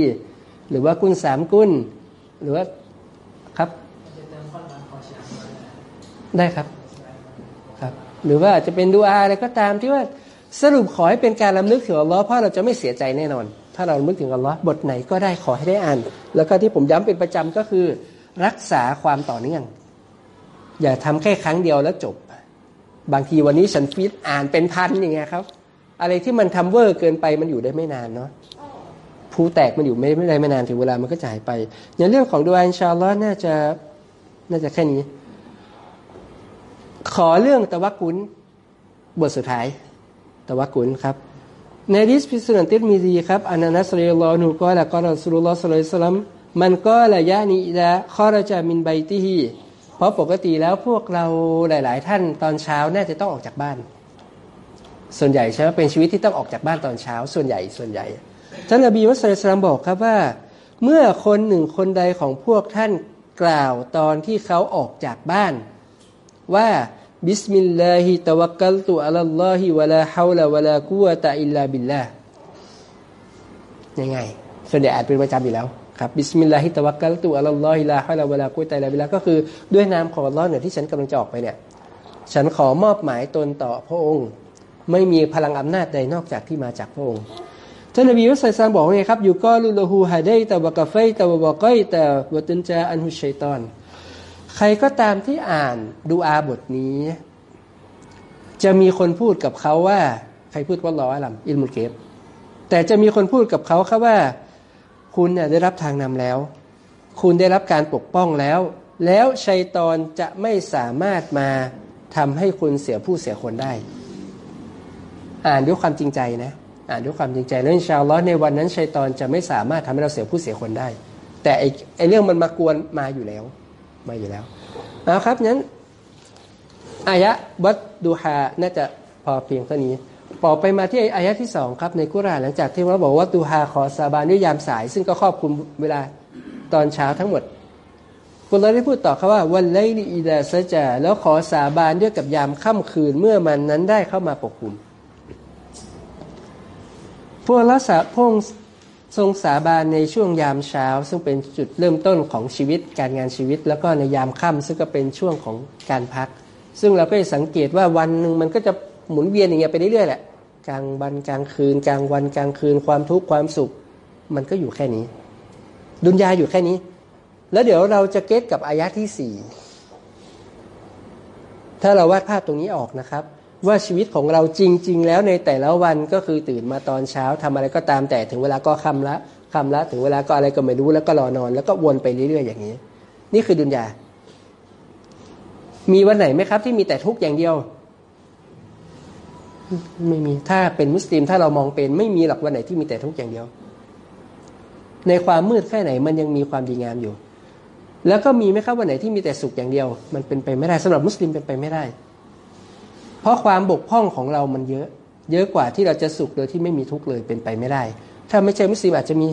หรือว่ากุนสามกุนหรือว่าครับ ได้ครับครับ หรือว่าจะเป็นดูอาอะไรก็ตามที่ว่าสรุปขอให้เป็นการลำลึกถึงอัลลอฮ์เพราะเราจะไม่เสียใจแน่นอน ถ้าเราลำลึกถึงอัลลอฮ์บทไหนก็ได้ขอให้ได้อ่าน แล้วก็ที่ผมย้ำเป็นประจำก็คือ รักษาความต่อเนื่อง อย่าทำแค่ครั้งเดียวแล้วจบ บางทีวันนี้ฉันฟิตอ่านเป็นพันอย่างเงี้ยครับ อะไรที่มันทำเวอร์เกินไปมันอยู่ได้ไม่นานเนาะภูแตกมันอยู่ไม่ได้ไม่นานถึงเวลามันก็จะหายไปอย่างเรื่องของดูอาอินชาอัลลอฮ์น่าจะน่าจะแค่นี้ ขอเรื่องตะวักุลบทสุดท้ายตะวักุลครับ ในดิสพิสุนันติมีดีครับعن أنس رضي الله عنه قال قال رسول الله صلى الله عليه وسلمมันก็ระยะนี้ละข้อราจามินใบที่เพราะปกติแล้วพวกเราหลาย ๆ ท่านตอนเช้าน่าจะต้องออกจากบ้าน ส่วนใหญ่ใช่ไหมเป็นชีวิตที่ต้องออกจากบ้านตอนเช้า ส่วนใหญ่ส่วนใหญ่ ท่านนบีมุสลิมบอกครับว่า เมื่อคนหนึ่งคนใดของพวกท่านกล่าวตอนที่เขาออกจากบ้าน ว่า بسم الله توكلت على الله ولا حول ولا قوة إلا باللهยังไงส่วนใหญ่อ่านเป็นประจำอยู่แล้วครับبسم الله توكلت على الله لا حول ولا قوة إلا باللهก็คือด้วยนามของอัลลอฮ์เนี่ยที่ฉันกำลังจะออกไปเนี่ยฉันขอมอบหมายตนต่อพระองค์ ไม่มีพลังอำนาจใดนอกจากที่มาจากพระองค์ท่านนบีมุสลิมบอกว่าไงครับيقال له هديت وكفيت ووقيت وتنحى عنه الشيطان ใครก็ตามที่อ่านดูอาบทนี้ จะมีคนพูดกับเขาว่า ใครพูดว่าลออัลัมอิลมุลเกฟแต่จะมีคนพูดกับเขาครับว่า คุณเนี่ยได้รับทางนำแล้ว คุณได้รับการปกป้องแล้ว แล้วชัยตอนจะไม่สามารถมาทำให้คุณเสียผู้เสียคนได้ อ่านด้วยความจริงใจนะ อ่านด้วยความจริงใจแล้วอินชาอัลลอฮ์ในวันนั้นชัยตอนจะไม่สามารถทำให้เราเสียผู้เสียคนได้ แต่ไอไอเรื่องมันมากวนมาอยู่แล้ว มาอยู่แล้วเอาครับนั้นอายะวัดดูฮาน่าจะพอเพียงเท่านี้ต่อไปมาที่อายะที่สองครับในกุรานหลังจากที่เราบอกว่าดูฮาขอสาบานด้วยยามสาย ซึ่งก็ครอบคลุมเวลาตอนเช้าทั้งหมดคุณเราได้พูดต่อครับว่าวันไลลีอีดาซะจาแล้วขอสาบานด้วยกับยามค่ำคืนเมื่อมันนั้นได้เข้ามาปกคลุมพวกละสาพง ทรงสาบานในช่วงยามเช้า ซึ่งเป็นจุดเริ่มต้นของชีวิตการงานชีวิต แล้วก็ในยามค่ำซึ่งก็เป็นช่วงของการพัก ซึ่งเราก็สังเกตว่าวันหนึ่งมันก็จะหมุนเวียนอย่างเงี้ยไปเรื่อยๆแหละกลางวันกลางคืน กลางวันกลางคืน ความทุกข์ความสุข มันก็อยู่แค่นี้ ดุนยาอยู่แค่นี้ แล้วเดี๋ยวเราจะเก็ตกับอายะที่สี่ถ้าเราวาดภาพตรงนี้ออกนะครับ ว่าชีวิตของเราจริง ๆ แล้วในแต่ละวันก็คือตื่นมาตอนเช้าทำอะไรก็ตามแต่ถึงเวลาก็คำละคำละถึงเวลาก็อะไรก็ไม่รู้แล้วก็รอนอน แล้วก็วนไปเรื่อยๆอย่างนี้ นี่คือดุนยา มีวันไหนไหมครับ ที่มีแต่ทุกข์อย่างเดียว ไม่มีถ้าเป็นมุสลิมถ้าเรามองเป็น ไม่มีหรอกวันไหนที่มีแต่ทุกข์อย่างเดียว ในความมืดแค่ไหนมันยังมีความดีงามอยู่ แล้วก็มีไหมครับวันไหนที่มีแต่สุขอย่างเดียว มันเป็นไปไม่ได้สำหรับมุสลิมเป็นไปไม่ได้ ราะความบกพร่องของเรามันเยอะ เยอะกว่าที่เราจะสุขโดยที่ไม่มีทุกข์เลยเป็นไปไม่ได้ ถ้าไม่ใช่มุสลิมอาจจะมี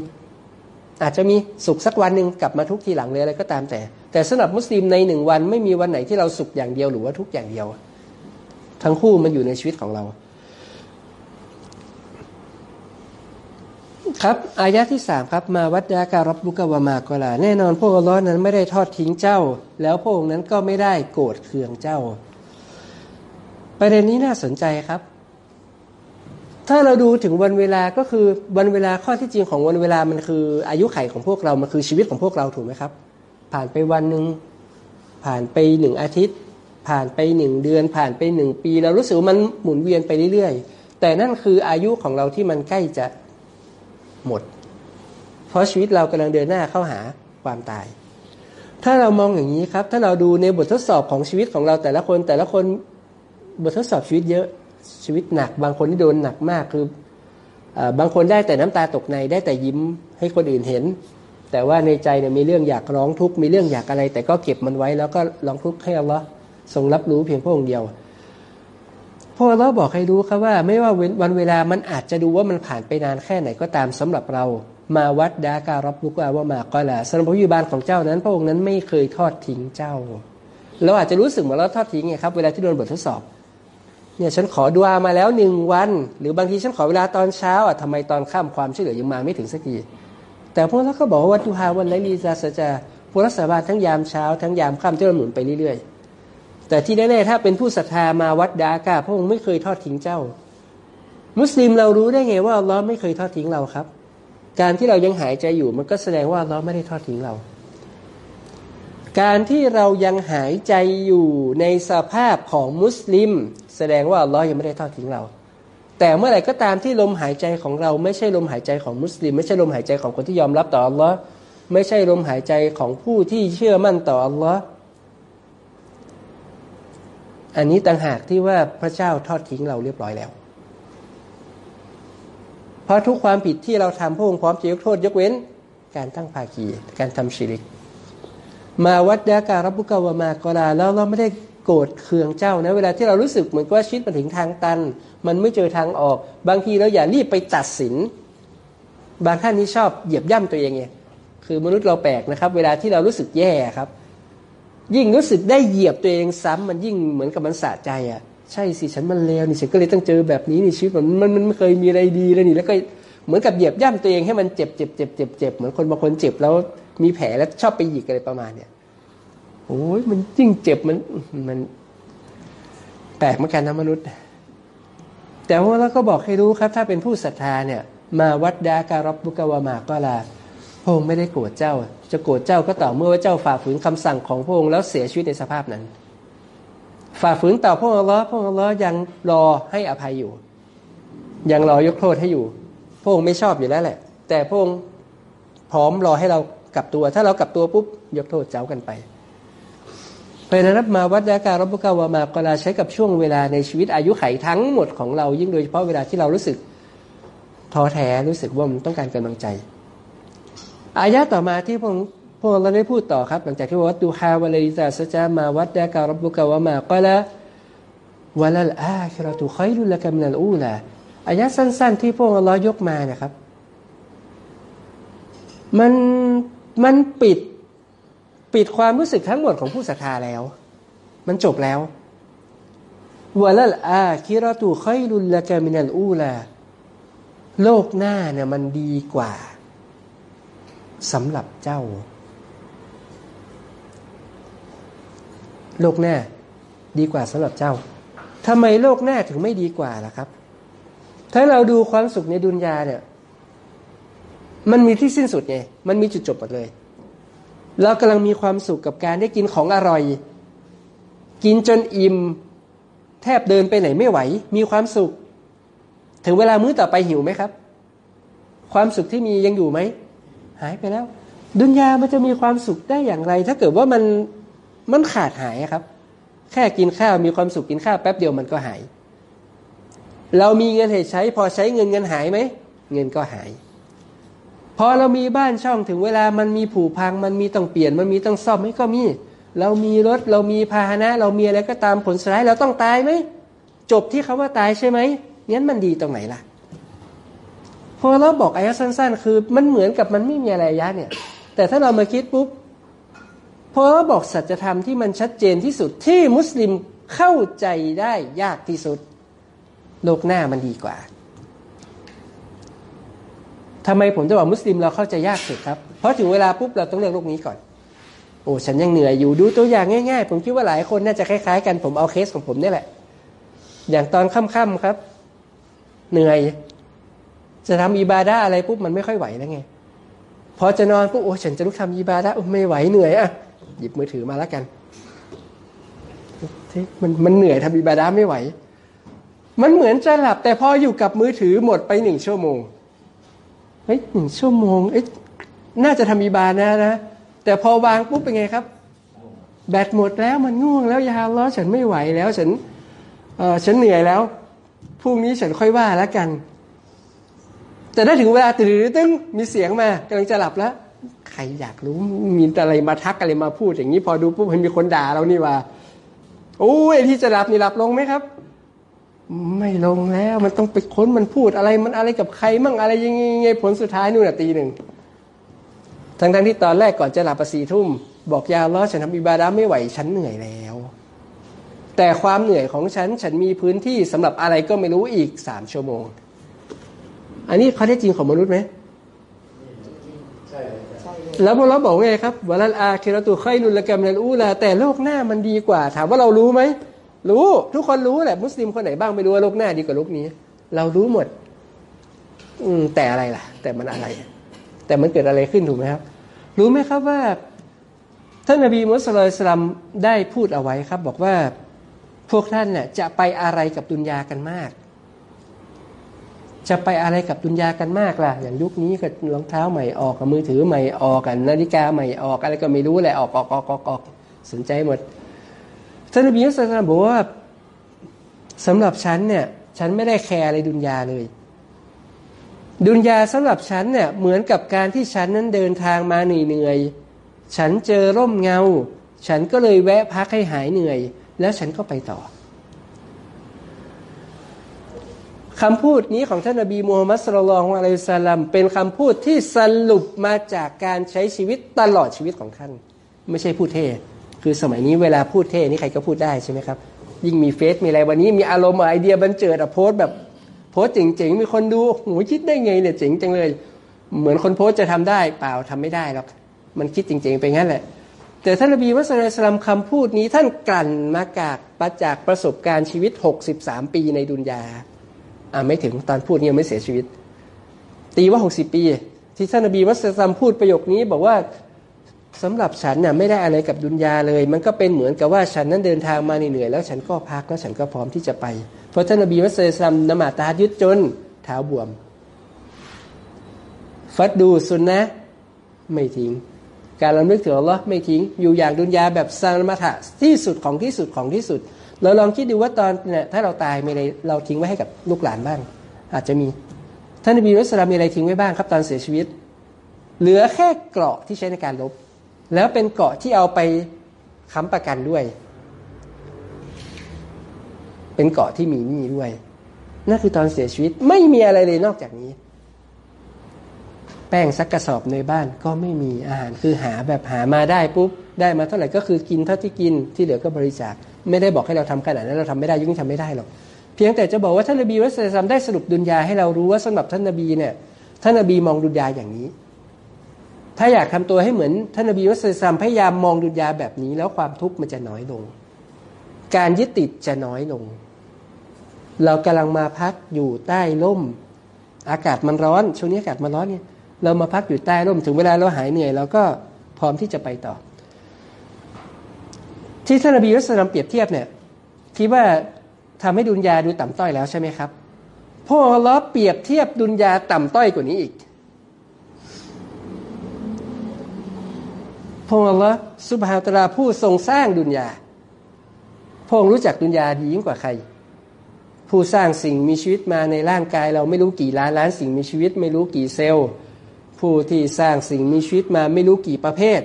อาจจะมีสุขสักวันหนึ่งกลับมาทุกทีหลังเลยอะไรก็ตามแต่ แต่สำหรับมุสลิมในหนึ่งวันไม่มีวันไหนที่เราสุขอย่างเดียวหรือว่าทุกอย่างเดียว ทั้งคู่มันอยู่ในชีวิตของเรา ครับอายะที่สามครับมาวัดยาการรับบุกวามากลาแน่นอนพวกอัลลอฮ์นั้นไม่ได้ทอดทิ้งเจ้า แล้วพระองค์นั้นก็ไม่ได้โกรธเคืองเจ้า ประเด็นนี้น่าสนใจครับ ถ้าเราดูถึงวันเวลาก็คือวันเวลาข้อที่จริงของวันเวลามันคือ อายุไขของพวกเรา มันคือชีวิตของพวกเราถูกไหมครับ ผ่านไปวันหนึ่งผ่านไปหนึ่งอาทิตย์ ผ่านไปหนึ่งเดือน ผ่านไปหนึ่งปี เรารู้สึกว่ามันหมุนเวียนไปเรื่อยๆ แต่นั่นคืออายุของเราที่มันใกล้จะหมด เพราะชีวิตเรากำลังเดินหน้าเข้าหาความตาย ถ้าเรามองอย่างนี้ครับ ถ้าเราดูในบททดสอบของชีวิตของเราแต่ละคนแต่ละคน บททดสอบชีวิตเยอะชีวิตหนัก บางคนที่โดนหนักมากคือบางคนได้แต่น้ำตาตกในได้แต่ยิ้มให้คนอื่นเห็น แต่ว่าในใจเนี่ยมีเรื่องอยากร้องทุกข์มีเรื่องอยากอะไร แต่ก็เก็บมันไว้แล้วก็ร้องทุกข์ให้อัลลอฮ์ทรงรับรู้เพียงพระองค์เดียวพระเราบอกให้รู้ครับว่า ไม่ว่าวันเวลามันอาจจะดูว่ามันผ่านไปนานแค่ไหนก็ตามสำหรับเรา มาวัดดาการรับลูกว่ามาก็ละสำหรับพระยุบาลของเจ้านั้น พระองค์นั้นไม่เคยทอดทิ้งเจ้าเราอาจจะรู้สึกเหมือนเราทอดทิ้งไงครับเวลาที่โดนบททดสอบ เนี่ยฉันขอดูอามาแล้วหนึ่งวัน หรือบางทีฉันขอเวลาตอนเช้าอะทำไมตอนค่ำความช่วยเหลือยังมาไม่ถึงสักทีแต่พวกเราก็บอกว่าวันทุฮาวันไลลีซาสจะพวกรักษาบานทั้งยามเช้าทั้งยามค่ำที่เราหมุนไปเรื่อยๆ แต่ที่แน่ๆถ้าเป็นผู้ศรัทธามาวัดดากาพระองค์ไม่เคยทอดทิ้งเจ้า มุสลิมเรารู้ได้ไงว่าลลอไม่เคยทอดทิ้งเราครับ การที่เรายังหายใจอยู่มันก็แสดงว่าลลอไม่ได้ทอดทิ้งเราการที่เรายังหายใจอยู่ในสภาพของมุสลิม แสดงว่าอัลลอฮ์ยังไม่ได้ทอดทิ้งเรา แต่เมื่อไหร่ก็ตามที่ลมหายใจของเรา ไม่ใช่ลมหายใจของมุสลิม ไม่ใช่ลมหายใจของคนที่ยอมรับต่ออัลลอฮ์ไม่ใช่ลมหายใจของผู้ที่เชื่อมั่นต่ออัลลอฮ์อันนี้ต่างหากที่ว่าพระเจ้าทอดทิ้งเราเรียบร้อยแล้ว เพราะทุกความผิดที่เราทำพระองค์พร้อมจะยกโทษยกเว้น การตั้งภาคีการทำชิริก มาวัดดาการรับบุกาวมากราแล้วเราไม่ได้ โกรธเคืองเจ้านะ เวลาที่เรารู้สึกเหมือนว่าชีวิตมันถึงทางตัน มันไม่เจอทางออก บางทีเราอย่ารีบไปตัดสิน บางท่านนี่ชอบเหยียบย่ำตัวเองไงคือมนุษย์เราแปลกนะครับ เวลาที่เรารู้สึกแย่ครับ ยิ่งรู้สึกได้เหยียบตัวเองซ้ำมันยิ่งเหมือนกับมันสะใจอะใช่สิฉันมันเลวนี่ฉันก็เลยต้องเจอแบบนี้นี่ชีวิตมันมันมันไม่เคยมีอะไรดีเลยนี่แล้วก็เหมือนกับเหยียบย่ำตัวเองให้มันเจ็บเจ็บเจ็บเจ็บเจ็บเหมือนคนบางคนเจ็บแล้วมีแผลแล้วชอบไปหยิกอะไรประมาณเนี้ย โอ้ยมันยิ่งเจ็บมันมัน แปลกเหมือนกันนะมนุษย์ แต่ว่าเราก็บอกให้รู้ครับ ถ้าเป็นผู้ศรัทธาเนี่ย มาวัดดาการบบุกวามาก็ลาพระองค์ไม่ได้โกรธเจ้า จะโกรธเจ้าก็ต่อเมื่อว่าเจ้าฝ่าฝืนคำสั่งของพระองค์แล้วเสียชีวิตในสภาพนั้น ฝ่าฝืนต่อพระองค์ล้อพระองค์ล้อยังรอให้อภัยอยู่ ยังรอยกโทษให้อยู่ พระองค์ไม่ชอบอยู่แล้วแหละ แต่พระองค์พร้อมรอให้เรากลับตัว ถ้าเรากลับตัวปุ๊บยกโทษเจ้ากันไป ราะนั้นมาวัดยาการบุกาวามากลาใช้กับช่วงเวลาในชีวิตอายุไขทั้งหมดของเรายิ่งโดยเฉพาะเวลาที่เรารู้สึกท้อแท้รู้สึกว่ามันต้องการกำลังใจ อายะต่อมาที่พงพวกเราได้พูดต่อครับ หลังจากที่วัดดูฮาวะเลยซาสจามาวัดยาการบุกาวามากลาวะลลอาคิรตุขัยรุลกามินัลอูลาอายะสั้น ๆ ที่พวกเรายกมานะครับ มันมันปิด ปิดความรู้สึกทั้งหมดของผู้ศรัทธาแล้ว มันจบแล้ววะลลอาคิรตุขัยรุนละกามินัลอูลาโลกหน้าเนี่ยมันดีกว่าสำหรับเจ้า โลกหน้าดีกว่าสำหรับเจ้าทำไมโลกหน้าถึงไม่ดีกว่าล่ะครับ ถ้าเราดูความสุขในดุนยาเนี่ย มันมีที่สิ้นสุดไง มันมีจุดจบหมดเลย เรากำลังมีความสุขกับการได้กินของอร่อย กินจนอิ่มแทบเดินไปไหนไม่ไหว มีความสุข ถึงเวลามื้อต่อไปหิวไหมครับ ความสุขที่มียังอยู่ไหม หายไปแล้ว ดุนยามันจะมีความสุขได้อย่างไร ถ้าเกิดว่ามันมันขาดหายครับ แค่กินข้าวมีความสุขกินข้าวแป๊บเดียวมันก็หาย เรามีเงินให้ใช้พอใช้เงินเงินหายไหม เงินก็หาย พอเรามีบ้านช่องถึงเวลามันมีผูพัง มันมีต้องเปลี่ยนมันมีต้องซ่อมไม่ก็มี เรามีรถเรามีพาหนะ เรามีอะไรก็ตามผลสุดท้ายเราต้องตายไหมจบที่คาว่าตายใช่ไหมงั้นมันดีตรงไหนล่ะพอเราบอกอายะสั้น ๆ คือมันเหมือนกับมันไม่มีอะไรยะเนี่ย แต่ถ้าเรามาคิดปุ๊บพอเราบอกสัจธรรมที่มันชัดเจนที่สุดที่มุสลิมเข้าใจได้ยากที่สุด โลกหน้ามันดีกว่า ทำไมผมจะบอกมุสลิมเราเข้าใจยากสุดครับ เพราะถึงเวลาปุ๊บเราต้องเลือกโลกนี้ก่อน โอ้ฉันยังเหนื่อยอยู่ดูตัวอย่างง่ายๆ ผมคิดว่าหลายคนน่าจะคล้ายๆ กันผมเอาเคสของผมนี่แหละ อย่างตอนค่ำๆครับ เหนื่อย จะทำอีบาดาอะไรปุ๊บมันไม่ค่อยไหวแล้วไงพอจะนอนปุ๊บโอ้ฉันจะลุกทำอีบาดาไม่ไหวเหนื่อยอะหยิบมือถือมาแล้วกันมันมันเหนื่อยทำอีบาดาไม่ไหว มันเหมือนจะหลับ แต่พออยู่กับมือถือหมดไปหนึ่งชั่วโมง เฮ้ยหนึ่งชั่วโมงเอ้ยน่าจะทำอีบานะนะ แต่พอวางปุ๊บเป็นไงครับ แบตหมดแล้วมันง่วงแล้วยาล้อฉันไม่ไหวแล้วฉันเออฉันเหนื่อยแล้วพรุ่งนี้ฉันค่อยว่าแล้วกัน แต่ถ้าถึงเวลาตื่นตึ้งมีเสียงมากำลังจะหลับแล้ว ใครอยากรู้มีอะไรมาทักอะไรมาพูดอย่างนี้พอดูปุ๊บเห็นมีคนด่าเรานี่ว่าโอ้ยที่จะหลับนี่หลับลงไหมครับ ไม่ลงแล้วมันต้องไปค้นมันพูดอะไรมันอะไรกับใครมั่งอะไรยังไงผลสุดท้ายนู่นน่ะตีหนึ่งทั้งทั้งที่ตอนแรกก่อนจะหลับประสีทุ่ม บอกยาล้อฉันทำอิบาดาไม่ไหวฉันเหนื่อยแล้ว แต่ความเหนื่อยของฉันฉันมีพื้นที่สำหรับอะไรก็ไม่รู้อีกสามชั่วโมง อันนี้เขาได้จริงของมนุษย์ไหมแล้วพวกเราบอกไงครับวลาอาเครตุไครุลกรรมนันอูลาแต่โลกหน้ามันดีกว่า ถามว่าเรารู้ไหม รู้ทุกคนรู้แหละมุสลิมคนไหนบ้างไม่รู้ว่าโลกหน้าดีกว่าโลกนี้ เรารู้หมด อืมแต่อะไรล่ะ แต่มันอะไร แต่มันเกิดอะไรขึ้นถูกไหมครับ รู้ไหมครับว่าท่านนบีมุสลิมได้พูดเอาไว้ครับ บอกว่าพวกท่านเนี่ยจะไปอะไรกับดุนยากันมาก จะไปอะไรกับดุนยากันมากล่ะ อย่างยุคนี้ก็รองเท้าใหม่ออกกับมือถือใหม่ออกกันนาฬิกาใหม่ออกอะไรก็ไม่รู้แหละออกออกออกออกออกสนใจหมด ท่านนบีมุสลิมบอกว่าสำหรับฉันเนี่ย ฉันไม่ได้แคร์อะไรดุนยาเลย ดุนยาสำหรับฉันเนี่ย เหมือนกับการที่ฉันนั้นเดินทางมาเหนื่อยๆฉันเจอร่มเงา ฉันก็เลยแวะพักให้หายเหนื่อย แล้วฉันก็ไปต่อคำพูดนี้ของท่านนบีมูฮัมมัดสุลลัลของอะลัยฮิสลามเป็นคำพูดที่สรุปมาจากการใช้ชีวิตตลอดชีวิตของท่าน ไม่ใช่พูดเท่ คือสมัยนี้เวลาพูดเท่นี่ใครก็พูดได้ใช่ไหมครับ ยิ่งมีเฟซมีอะไรวันนี้มีอารมณ์ไอเดียบันเจิดอะโพสแบบโพสเจ๋งๆมีคนดูโหคิดได้ไงเนี่ยเจ๋งจังเลย เหมือนคนโพสจะทำได้เปล่าทำไม่ได้หรอกมันคิดจริงๆไปงั้นแหละ แต่ท่านนบีมุสลิมคำพูดนี้ท่านกลั่นมาจากประจากประสบการณ์ชีวิต 63 ปีในดุนยาอ่าไม่ถึงตอนพูดยังไม่เสียชีวิต ตีว่า 60 ปี ที่ท่านนบีมุสลิมพูดประโยคนี้บอกว่า สำหรับฉันน่ะไม่ได้อะไรกับดุนยาเลย มันก็เป็นเหมือนกับว่าฉันนั้นเดินทางมาเหนื่อยแล้วฉันก็พักแล้วฉันก็พร้อมที่จะไป เพราะท่านนบีมุสลิมนมาตายึดจนเท้าบวม ฟัดดูสุนนะไม่ทิ้ง การรำลึกถึงอัลลอฮ์ไม่ทิ้ง อยู่อย่างดุนยาแบบสมถะที่สุดของที่สุดของที่สุด เราลองคิดดูว่าตอนเนี่ยถ้าเราตายมีอะไรเราทิ้งไว้ให้กับลูกหลานบ้าง อาจจะมี ท่านนบีมุสลิมมีอะไรทิ้งไว้บ้างครับตอนเสียชีวิต เหลือแค่เกราะที่ใช้ในการลบ แล้วเป็นเกาะที่เอาไปค้ำประกันด้วย เป็นเกาะที่มีหนี้ด้วย นั่นคือตอนเสียชีวิตไม่มีอะไรเลยนอกจากนี้ แป้งซักกระสอบในบ้านก็ไม่มีอาหารคือหาแบบหามาได้ปุ๊บได้มาเท่าไหร่ก็คือกินเท่าที่กินที่เหลือก็บริจาค ไม่ได้บอกให้เราทำขนาดนั้นเราทำไม่ได้ยุ่งทำไม่ได้หรอกเพียงแต่จะบอกว่าท่านนบีวัสซัมได้สรุปดุนยาให้เรารู้ว่าสำหรับท่านนบีเนี่ยท่านนบีมองดุนยาอย่างนี้ ถ้าอยากทำตัวให้เหมือนท่านนบีวัสซัมพยายามมองดุนยาแบบนี้ แล้วความทุกข์มันจะน้อยลง การยึดติดจะน้อยลง เรากำลังมาพักอยู่ใต้ร่ม อากาศมันร้อนช่วงนี้อากาศมันร้อนเนี่ยเรามาพักอยู่ใต้ร่มถึงเวลาเราหายเหนื่อยเราก็พร้อมที่จะไปต่อ ที่ท่านอบีรัสลัมเปรียบเทียบเนี่ยคิดว่าทำให้ดุนยาดูต่ำต้อยแล้วใช่ไหมครับพวกเราเปรียบเทียบดุนยาต่ำต้อยกว่านี้อีก พวกเราสุบฮาวตราผู้ทรงสร้างดุนยาพวกรู้จักดุนยาดียิ่งกว่าใคร ผู้สร้างสิ่งมีชีวิตมาในร่างกาย เราไม่รู้กี่ล้านล้านสิ่งมีชีวิต ไม่รู้กี่เซลล์ ผู้ที่สร้างสิ่งมีชีวิตมาไม่รู้กี่ประเภท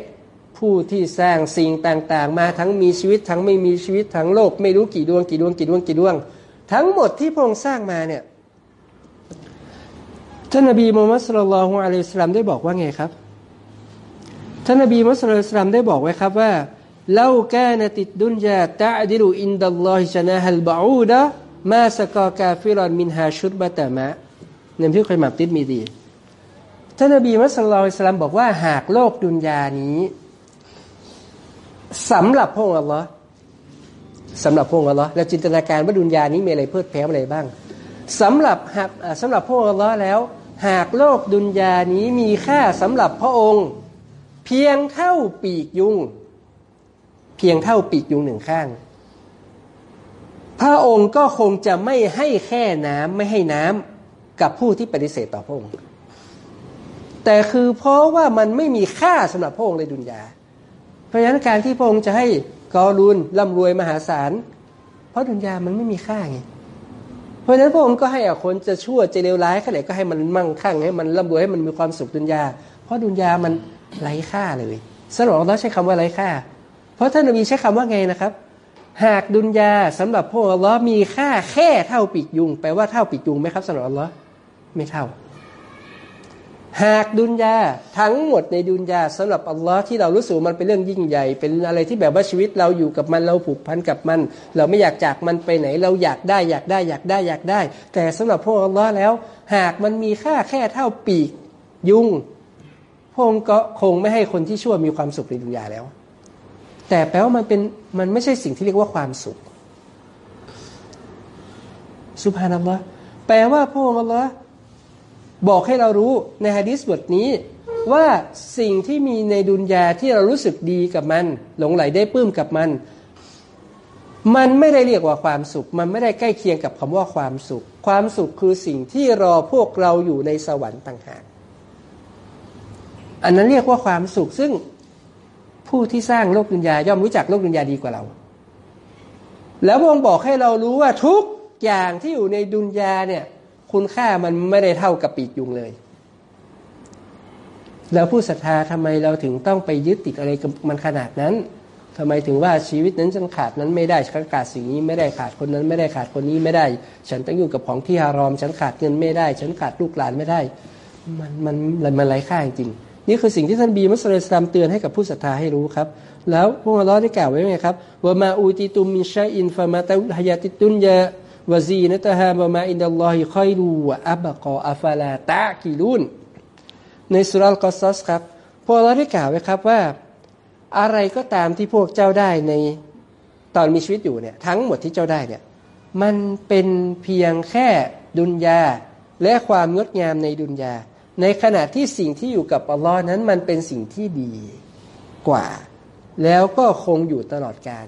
ผู้ที่สร้างสิ่งต่างๆ มาทั้งมีชีวิตทั้งไม่มีชีวิตทั้งโลก ไม่รู้กี่ดวงกี่ดวงกี่ดวงกี่ดวง ทั้งหมดที่พระองค์สร้างมาเนี่ยท่านนบีมูฮัมมัด صلى الله عليه وسلمได้บอกว่าไงครับ ท่านนบีมุสลิมได้บอกไว้ครับว่าلو كانت الدنيا تعدل عند الله جناح بعوضة ما سقى كافرا منها شربة ماءในที่เคยมาติดมีดีท่านนบีมุสลิมบอกว่าหากโลกดุนยานี้สำหรับพระองค์อัลลอฮ์สำหรับพระองค์อัลลอฮ์แล้วจินตนาการว่าดุนยานี้มีอะไรเพิดแพ้อะไรบ้างสำหรับหากสำหรับพระองค์อัลลอฮ์แล้ว หากโลกดุนยานี้มีค่าสำหรับพระองค์ เพียงเท่าปีกยุง เพียงเท่าปีกยุงหนึ่งข้าง พระองค์ก็คงจะไม่ให้แค่น้ำไม่ให้น้ำกับผู้ที่ปฏิเสธต่อพระองค์ แต่คือเพราะว่ามันไม่มีค่าสำหรับพระองค์ในดุนยา เพราะฉะนั้นการที่พระองค์จะให้กอรุนร่ำรวยมหาศาล เพราะดุนยามันไม่มีค่าไงเพราะฉะนั้นพระองค์ก็ให้อคนจะชั่วจะเลวร้ายแค่ไหนก็ให้มันมั่งคั่งให้มันร่ำรวยให้มันมีความสุขดุนยา เพราะดุนยามัน ไร้ค่าเลยสรุปเราใช้คำว่าไร้ค่า เพราะท่านนบีใช้คำว่าไงนะครับ หากดุนยาสำหรับพวกอัลลอฮ์มีค่าแค่เท่าปีกยุงแปลว่าเท่าปีกยุงไหมครับสำหรับอัลลอฮ์ไม่เท่า หากดุนยาทั้งหมดในดุนยาสำหรับอัลลอฮ์ที่เรารู้สึกมันเป็นเรื่องยิ่งใหญ่ เป็นอะไรที่แบบว่าชีวิตเราอยู่กับมันเราผูกพันกับมัน เราไม่อยากจากมันไปไหน เราอยากได้อยากได้อยากได้อยากได้ แต่สำหรับพวกอัลลอฮ์แล้ว หากมันมีค่าแค่เท่าปีกยุง พวกก็คงไม่ให้คนที่ชั่วมีความสุขในดุนยาแล้ว แต่แปลว่ามันเป็นมันไม่ใช่สิ่งที่เรียกว่าความสุขสุภานัลลอฮ์แปลว่าพระองค์อัลลอฮ์บอกให้เรารู้ในฮะดิษบทนี้ว่าสิ่งที่มีในดุนยาที่เรารู้สึกดีกับมัน หลงไหลได้ปลื้มกับมัน มันไม่ได้เรียกว่าความสุข มันไม่ได้ใกล้เคียงกับคำว่าความสุข ความสุขคือสิ่งที่รอพวกเราอยู่ในสวรรค์ต่างหาก อันนั้นเรียกว่าความสุข ซึ่งผู้ที่สร้างโลกดุนยาย่อมรู้จักโลกดุนยาดีกว่าเรา แล้วพระองค์บอกให้เรารู้ว่าทุกอย่างที่อยู่ในดุนยาเนี่ย คุณค่ามันไม่ได้เท่ากับปีกยุงเลย แล้วผู้ศรัทธาทำไมเราถึงต้องไปยึดติดอะไรกับมันขนาดนั้นทำไมถึงว่าชีวิตนั้นฉันขาดนั้นไม่ได้ฉันขาดสิ่งนี้ไม่ได้ขาดคนนั้นไม่ได้ขาดคนนี้ไม่ได้ ฉันต้องอยู่กับของที่ฮารอม ฉันขาดเงินไม่ได้ ฉันขาดลูกหลานไม่ได้ มันมันมันไร้ค่าจริง นี่คือสิ่งที่ท่านนบีมุสลิมเตือนให้กับผู้ศรัทธาให้รู้ครับ แล้วพวกเราได้กล่าวไว้ไงครับว่าوما أوتيتم من شيء فمتاع الحياة الدنيا وزينتها وما عند الله خير وأبقى أفلا تعقلونในซูเราะฮฺอัลกอศ็อศครับพวกเราได้กล่าวไว้ครับว่า อะไรก็ตามที่พวกเจ้าได้ในตอนมีชีวิตอยู่เนี่ยทั้งหมดที่เจ้าได้เนี่ยมันเป็นเพียงแค่ดุนยาและความงดงามในดุนยา ในขณะที่สิ่งที่อยู่กับอัลลอฮ์นั้นมันเป็นสิ่งที่ดีกว่า แล้วก็คงอยู่ตลอดกาล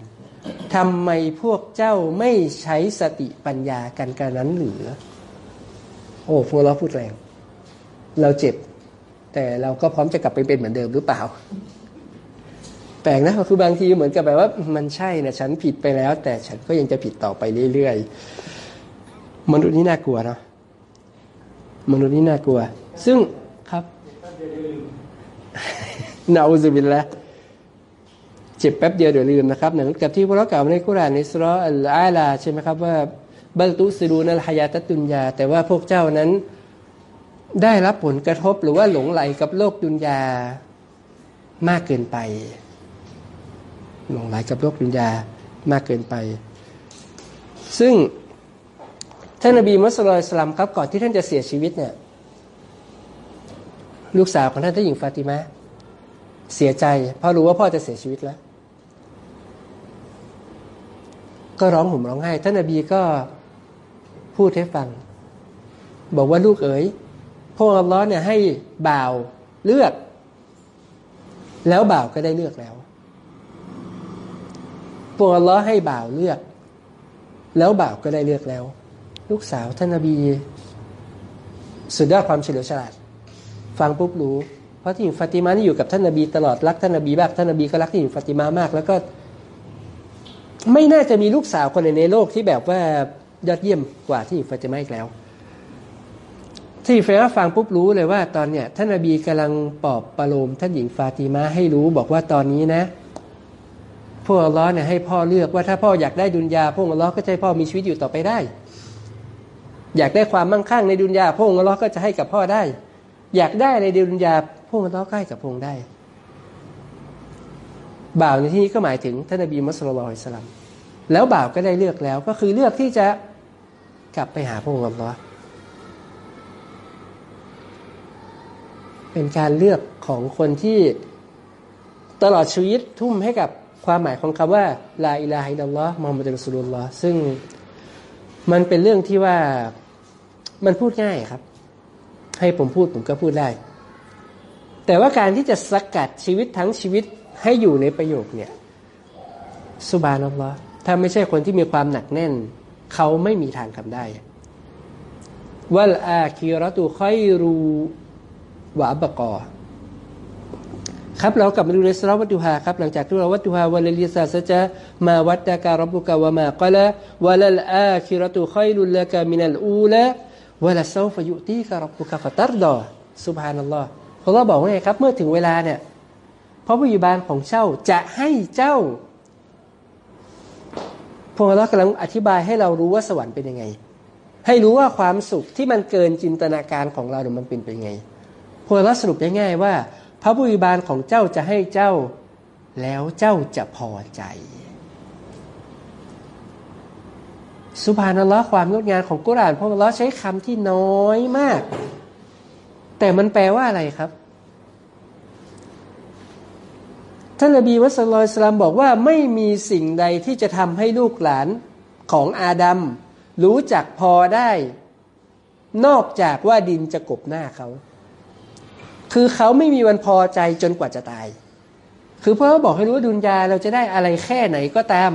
ทำไมพวกเจ้าไม่ใช้สติปัญญากันกันนั้นหรือ โอ้พวกเราพูดแรง เราเจ็บ แต่เราก็พร้อมจะกลับไปเป็นเหมือนเดิมหรือเปล่า แปลกนะคือบางทีเหมือนกับแบบว่า มันใช่นะฉันผิดไปแล้ว แต่ฉันก็ยังจะผิดต่อไปเรื่อยๆมนุษย์นี่น่ากลัวเนาะมนุษย์นี่น่ากลัว ซึ่งครับนาอุบิลละเจ็บแป๊บเดียวเดี๋ยวลืมนะครับเหมือนกับที่พระเรากล่าวในกุรานในสุรอัลอาลาใช่ไหมครับว่าบัลตุสิรูนัลฮายาตตุนยา แต่ว่าพวกเจ้านั้นได้รับผลกระทบหรือว่าหลงไหลกับโลกดุนยามากเกินไป หลงไหลกับโลกดุนยามากเกินไป ซึ่งท่านนบีมุสลิมสลัมครับก่อนที่ท่านจะเสียชีวิตเนี่ย ลูกสาวของท่านท่านหญิงฟาติมาเสียใจ เพราะรู้ว่าพ่อจะเสียชีวิตแล้ว ก็ร้องห่มร้องไห้ ท่านนบีก็พูดให้ฟัง บอกว่าลูกเอ๋ยพวกอัลลอฮ์เนี่ยให้บ่าวเลือก แล้วบ่าวก็ได้เลือกแล้วพวกอัลลอฮ์ให้บ่าวเลือก แล้วบ่าวก็ได้เลือกแล้ว ลูกสาวท่านนบี สุดยอดความเฉลียวฉลาด ฟังปุ๊บรู้ เพราะที่หญิงฟาติมานี่อยู่กับท่านนบีตลอดรักท่านนบีมากท่านนบีก็รักที่หญิงฟาติมามาก แล้วก็ ไม่น่าจะมีลูกสาวคนไหนในโลกที่แบบว่ายอดเยี่ยมกว่าที่หญิงฟาติมาอีกแล้วที่เฟรฟังปุ๊บรู้เลยว่าตอนเนี้ยท่านนบีกำลังปลอบประโลมท่านหญิงฟาติมาให้รู้บอกว่าตอนนี้นะพวกอัลลอฮ์เนี่ยให้พ่อเลือกว่าถ้าพ่ออยากได้ดุนยาพวกอัลลอฮ์ก็จะให้พ่อมีชีวิตอยู่ต่อไปได้ อยากได้ความมั่งคั่งในดุนยาพวกอัลลอฮ์ก็จะให้กับพ่อได้ อยากได้ในดุนยาพวกอัลลอฮ์ก็ให้กับพงได้ บ่าวในที่นี้ก็หมายถึงท่านนบีมุสลิมอิสลามแล้วบ่าวก็ได้เลือกแล้วก็คือเลือกที่จะกลับไปหาพระองค์อัลลอฮ์เป็นการเลือกของคนที่ตลอดชีวิตทุ่มให้กับความหมายของคำว่าลาอิลาฮิลลอฮ์มอฮัมมัดสุลลอฮ์ซึ่งมันเป็นเรื่องที่ว่ามันพูดง่ายครับ ให้ผมพูดผมก็พูดได้ แต่ว่าการที่จะสกัดชีวิตทั้งชีวิตให้อยู่ในประโยคเนี่ยสุบานัลลอฮ์ถ้าไม่ใช่คนที่มีความหนักแน่น เขาไม่มีทางทำได้วัลอาคีรตุค่อยรูวะบกอครับเรากลับมาดูในสราวัตุฮาครับหลังจากที่เราวัตุฮาวะลลิซาสจะมาวัตตะการบุกะวะมากละวะลลอาคิรตุขัยลุลละกามินัลอูละ วะลซฟยุตีการบุกะฟตัรดอสุบฮานัลลอฮ์เขาบอกว่าไงครับ เมื่อถึงเวลาเนี่ยพระผู้ยิบาลของเจ้าจะให้เจ้า พวกเรากำลังอธิบายให้เรารู้ว่าสวรรค์เป็นยังไง ให้รู้ว่าความสุขที่มันเกินจินตนาการของเราเนี่ยมันเป็นเป็นยังไง พวกเราสรุปง่ายๆว่า พระผู้บิบาลของเจ้าจะให้เจ้า แล้วเจ้าจะพอใจ สุภานัลลอฮ์ความงดงามของกุรานพระอัลลอฮ์ใช้คำที่น้อยมาก แต่มันแปลว่าอะไรครับท่านนบีวัสลอยสลามบอกว่าไม่มีสิ่งใดที่จะทำให้ลูกหลานของอาดัมรู้จักพอได้ นอกจากว่าดินจะกบหน้าเขา คือเขาไม่มีวันพอใจจนกว่าจะตาย คือเพราะเขาบอกให้รู้ว่าดุนยาเราจะได้อะไรแค่ไหนก็ตาม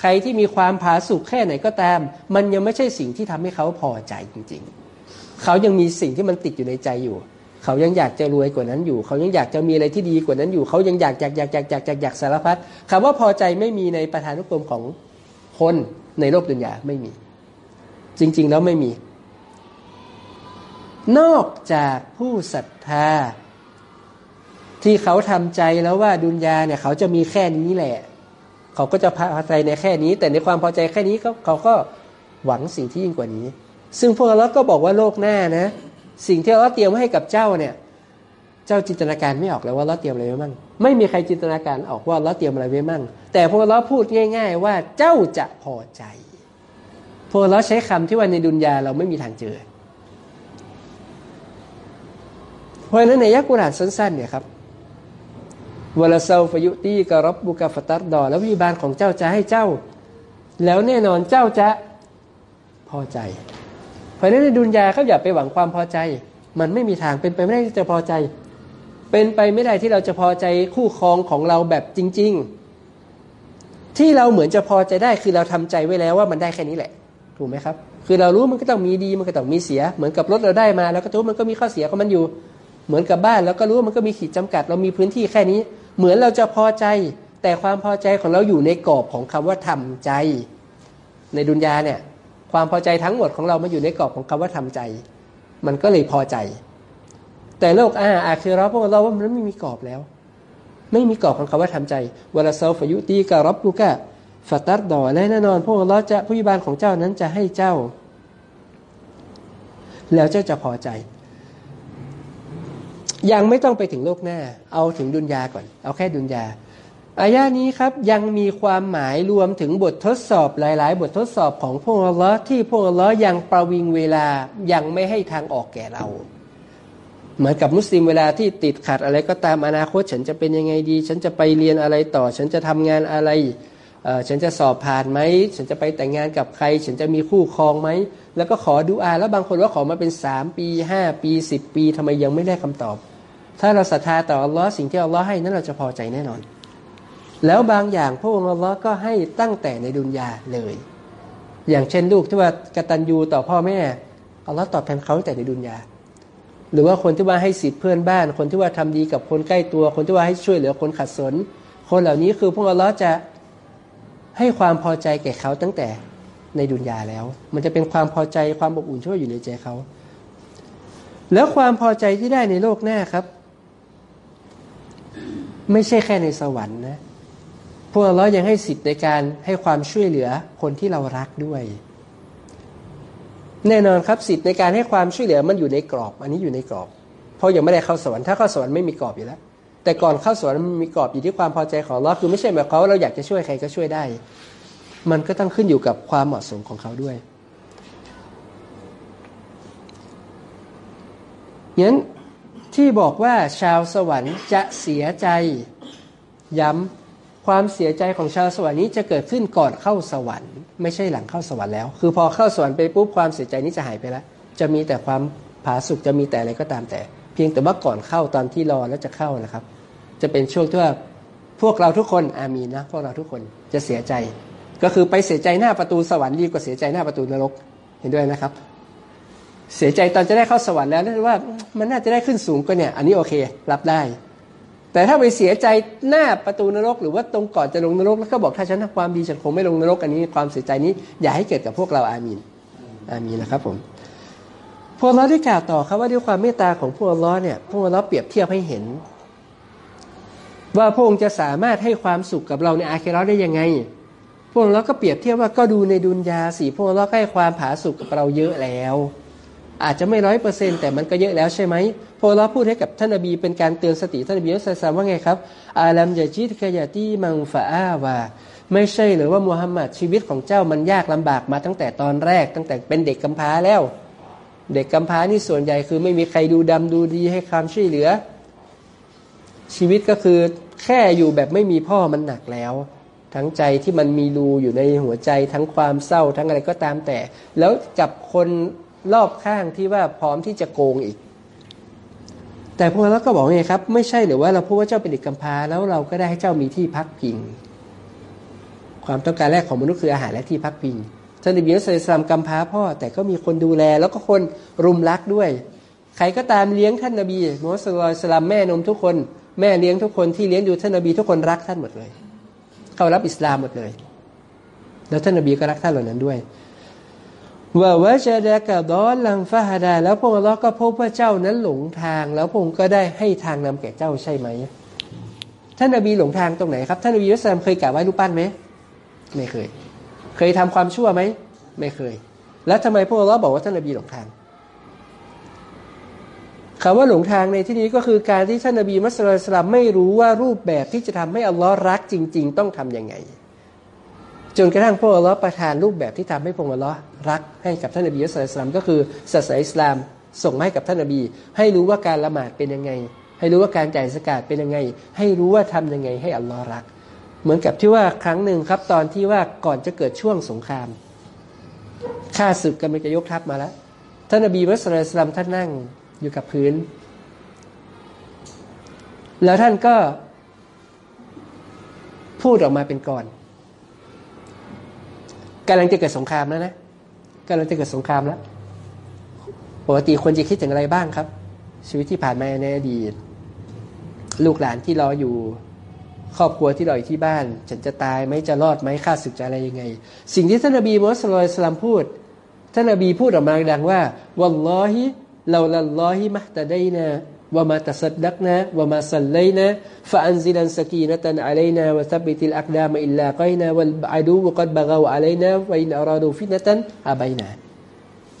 ใครที่มีความผาสุกแค่ไหนก็ตาม มันยังไม่ใช่สิ่งที่ทำให้เขาพอใจจริง ๆ เขายังมีสิ่งที่มันติดอยู่ในใจอยู่ เขายังอยากจะรวยกว่านั้นอยู่ เขายังอยากจะมีอะไรที่ดีกว่านั้นอยู่ เขายังอยากอยากอยากอยากอยากอยากอยากสารพัดคำว่าพอใจไม่มีในประธานุกรมของคนในโลกดุนยาไม่มี จริง ๆ แล้วไม่มี นอกจากผู้ศรัทธาที่เขาทำใจแล้วว่าดุนยาเนี่ยเขาจะมีแค่นี้แหละ เขาก็จะพอใจในแค่นี้ แต่ในความพอใจแค่นี้เขาเขาก็หวังสิ่งที่ยิ่งกว่านี้ ซึ่งพวกเราก็บอกว่าโลกหน้านะ สิ่งที่เราเตรียมให้กับเจ้าเนี่ย เจ้าจินตนาการไม่ออกเลยว่าเราเตรียมอะไรไว้มั่งไม่มีใครจินตนาการออกว่าเราเตรียมอะไรไว้มั่ง แต่พวกเราพูดง่าย ๆ ว่าเจ้าจะพอใจ พวกเราใช้คำที่ว่าในดุนยาเราไม่มีทางเจอเพราะฉะนั้นในยักษ์กุรานสั้นๆเนี่ยครับ วลาเซาฟยุตีกรับบุกาฟตัดดอ แล้ววิบาลของเจ้าจะให้เจ้า แล้วแน่นอนเจ้าจะพอใจ เพราะฉะนั้นในดุนยาเขาอย่าไปหวังความพอใจ มันไม่มีทางเป็นไปไม่ได้ที่จะพอใจ เป็นไปไม่ได้ที่เราจะพอใจคู่ครองของเราแบบจริง ๆ ที่เราเหมือนจะพอใจได้คือเราทำใจไว้แล้วว่ามันได้แค่นี้แหละ ถูกไหมครับ คือเรารู้มันก็ต้องมีดีมันก็ต้องมีเสีย เหมือนกับรถเราได้มา แล้วก็ทุกมันก็มีข้อเสียของมันอยู่ เหมือนกับบ้านแล้วก็รู้ว่ามันก็มีขีดจำกัด เรามีพื้นที่แค่นี้ เหมือนเราจะพอใจ แต่ความพอใจของเราอยู่ในกรอบของคำว่าทำใจ ในดุนยาเนี่ย ความพอใจทั้งหมดของเรามาอยู่ในกรอบของคำว่าทำใจ มันก็เลยพอใจ แต่โลกอาอาคือเราพวกเราว่ามันไม่มีกรอบแล้ว ไม่มีกรอบของคำว่าทำใจวลาเซลฟยุตีการรับลูกะฟัตัดดอและแน่นอนพวกเราจะผู้ยิบาลของเจ้านั้นจะให้เจ้า แล้วเจ้าจะพอใจ ยังไม่ต้องไปถึงโลกหน้า เอาถึงดุนยาก่อน เอาแค่ดุนยาอายานี้ครับยังมีความหมายรวมถึงบททดสอบหลาย ๆ บททดสอบของพวกอัลลอฮ์ที่พวกอัลลอฮ์ยังประวิงเวลายังไม่ให้ทางออกแก่เรา เหมือนกับมุสลิมเวลาที่ติดขัดอะไรก็ตามอนาคต ฉันจะเป็นยังไงดี ฉันจะไปเรียนอะไรต่อ ฉันจะทำงานอะไรฉันจะสอบผ่านไหม ฉันจะไปแต่งงานกับใคร ฉันจะมีคู่ครองไหม แล้วก็ขอดูอาแล้วบางคนว่าขอมาเป็นสามปีห้าปีสิบปีทำไมยังไม่ได้คำตอบ ถ้าเราศรัทธาต่ออัลลอฮ์สิ่งที่อัลลอฮ์ให้นั้นเราจะพอใจแน่นอน แล้วบางอย่างพระองค์อัลลอฮ์ก็ให้ตั้งแต่ในดุนยาเลย อย่างเช่นลูกที่ว่ากตัญญูต่อพ่อแม่อัลลอฮ์ตอบแทนเขาแต่ในดุนยา หรือว่าคนที่ว่าให้สิทธิเพื่อนบ้าน คนที่ว่าทำดีกับคนใกล้ตัว คนที่ว่าให้ช่วยเหลือคนขัดสน คนเหล่านี้คือพระองค์อัลลอฮ์จะให้ความพอใจแก่เขาตั้งแต่ในดุนยาแล้ว มันจะเป็นความพอใจความอบอุ่นช่วยอยู่ในใจเขา แล้วความพอใจที่ได้ในโลกหน้าครับ ไม่ใช่แค่ในสวรรค์นะพวกเรายังให้สิทธิ์ในการให้ความช่วยเหลือคนที่เรารักด้วย แน่นอนครับสิทธิ์ในการให้ความช่วยเหลือมันอยู่ในกรอบ อันนี้อยู่ในกรอบ เพราะยังไม่ได้เข้าสวรรค์ถ้าเข้าสวรรค์ไม่มีกรอบอยู่แล้วแต่ก่อนเข้าสวรรค์มันมีกรอบอยู่ที่ความพอใจของเราคือไม่ใช่แบบเขาเราอยากจะช่วยใครก็ช่วยได้ มันก็ต้องขึ้นอยู่กับความเหมาะสมของเขาด้วยงั้น ที่บอกว่าชาวสวรรค์จะเสียใจ ย้ำความเสียใจของชาวสวรรค์นี้จะเกิดขึ้นก่อนเข้าสวรรค์ ไม่ใช่หลังเข้าสวรรค์แล้ว คือพอเข้าสวรรค์ไปปุ๊บความเสียใจนี้จะหายไปแล้ว จะมีแต่ความผาสุกจะมีแต่อะไรก็ตามแต่ เพียงแต่ว่าก่อนเข้าตอนที่รอแล้วจะเข้านะครับ จะเป็นช่วงที่ว่าพวกเราทุกคนอามีนะพวกเราทุกคนจะเสียใจ ก็คือไปเสียใจหน้าประตูสวรรค์ดีกว่าเสียใจหน้าประตูนรกเห็นด้วยนะครับ เสียใจตอนจะได้เข้าสวรรค์แล้วนั่นว่ามันน่าจะได้ขึ้นสูงก็เนี่ย อันนี้โอเค รับได้ แต่ถ้าไปเสียใจหน้าประตูนรก หรือว่าตรงก่อนจะลงนรก แล้วก็บอกถ้าฉันทำความดีฉันคงไม่ลงนรกอันนี้ความเสียใจนี้ อย่าให้เกิดกับพวกเราอามีนอามีนนะครับผมพวกเราได้กล่าวต่อครับว่าด้วยความเมตตาของพวกเราเนี่ยพวกเราเปรียบเทียบให้เห็น ว่าพระองค์จะสามารถให้ความสุขกับเราในอาเคราได้ยังไง พวกเราก็เปรียบเทียบว่าก็ดูในดุนยาสีพวกเราให้ความผาสุกกับเราเยอะแล้ว อาจจะไม่ร้อยเปอร์เซ็นแต่มันก็เยอะแล้วใช่ไหมพอเราพูดให้กับท่านอบีเป็นการเตือนสติท่านอบีอัสลามว่าไงครับ อาลัมยาจิตกยาตีมังฟาอาวาไม่ใช่หรือว่ามูฮัมหมัดชีวิตของเจ้ามันยากลำบากมาตั้งแต่ตอนแรก ตั้งแต่เป็นเด็กกำพร้าแล้ว เด็กกำพร้านี่ส่วนใหญ่คือไม่มีใครดูดำดูดีให้ความช่วยเหลือ ชีวิตก็คือแค่อยู่แบบไม่มีพ่อมันหนักแล้ว ทั้งใจที่มันมีรูอยู่ในหัวใจทั้งความเศร้าทั้งอะไรก็ตามแต่ แล้วกับคน รอบข้างที่ว่าพร้อมที่จะโกงอีก แต่พวกเราก็บอกไงครับ ไม่ใช่หรือว่าเราพูดว่าเจ้าเป็นเด็กกำพร้าแล้วเราก็ได้ให้เจ้ามีที่พักพิง ความต้องการแรกของมนุษย์คืออาหารและที่พักพิงท่านอิบิยสลามกำพร้าพ่อ แต่ก็มีคนดูแล แล้วก็คนรุมรักด้วย ใครก็ตามเลี้ยงท่านนบีมุฮัมมัดสลามแม่นมทุกคน แม่เลี้ยงทุกคนที่เลี้ยงดูท่านนบีทุกคนรักท่านหมดเลย เขารับอิสลามหมดเลย แล้วท่านนบีก็รักท่านเหล่านั้นด้วย ว่าวะจดะกะดอนลังฟาฮดา แล้วพระองค์ก็พบว่าเจ้านั้นหลงทาง แล้วพระองค์ก็ได้ให้ทางนำแก่เจ้าใช่ไหมท่านนบีหลงทางตรงไหนครับ ท่านนบีมุสลิมเคยกราบไหว้รูปปั้นไหมไม่เคย เคยทำความชั่วไหมไม่เคย แล้วทำไมพระองค์บอกว่าท่านนบีหลงทางคำว่าหลงทางในที่นี้ก็คือการที่ท่านนบีมุสลิมไม่รู้ว่ารูปแบบที่จะทำให้อัลลอฮ์รักจริง ๆ ต้องทํำยังไง จนกระทั่งพระอัลลอฮ์ประทานรูปแบบที่ทำให้พระอัลลอฮ์รักให้กับท่านนบีอัสลามก็คือศาสนาอิสลามส่งให้กับท่านนบี ให้รู้ว่าการละหมาดเป็นยังไง ให้รู้ว่าการจ่ายสกาดเป็นยังไง ให้รู้ว่าทํำยังไงให้อัลลอฮ์รัก เหมือนกับที่ว่าครั้งหนึ่งครับตอนที่ว่าก่อนจะเกิดช่วงสงครามข้าศึกกำลังจะยกทัพมาแล้วท่านนบีมุสลิมท่านนั่งอยู่กับพื้น แล้วท่านก็พูดออกมาเป็นก่อน กำลังจะเกิดสงครามแล้วนะกำลังจะเกิดสงครามแล้วปกติคนจะคิดถึงอะไรบ้างครับ ชีวิตที่ผ่านมาในอดีต ลูกหลานที่รออยู่ครอบครัวที่รออยู่ที่บ้าน ฉันจะตายไหมจะรอดไหมข้าศึกจะอะไรยังไง สิ่งที่ท่านนบีมุสลิมพูดท่านนบีพูดออกมาดังว่า والله لولا الله ما اهتدينا وما تصدقنا وما صلينا فأنزلن سكينة علينا وثبت الأقدام إن لاقينا والأعداء قد بغوا علينا وإن أرادوا فتنةอาบัยนา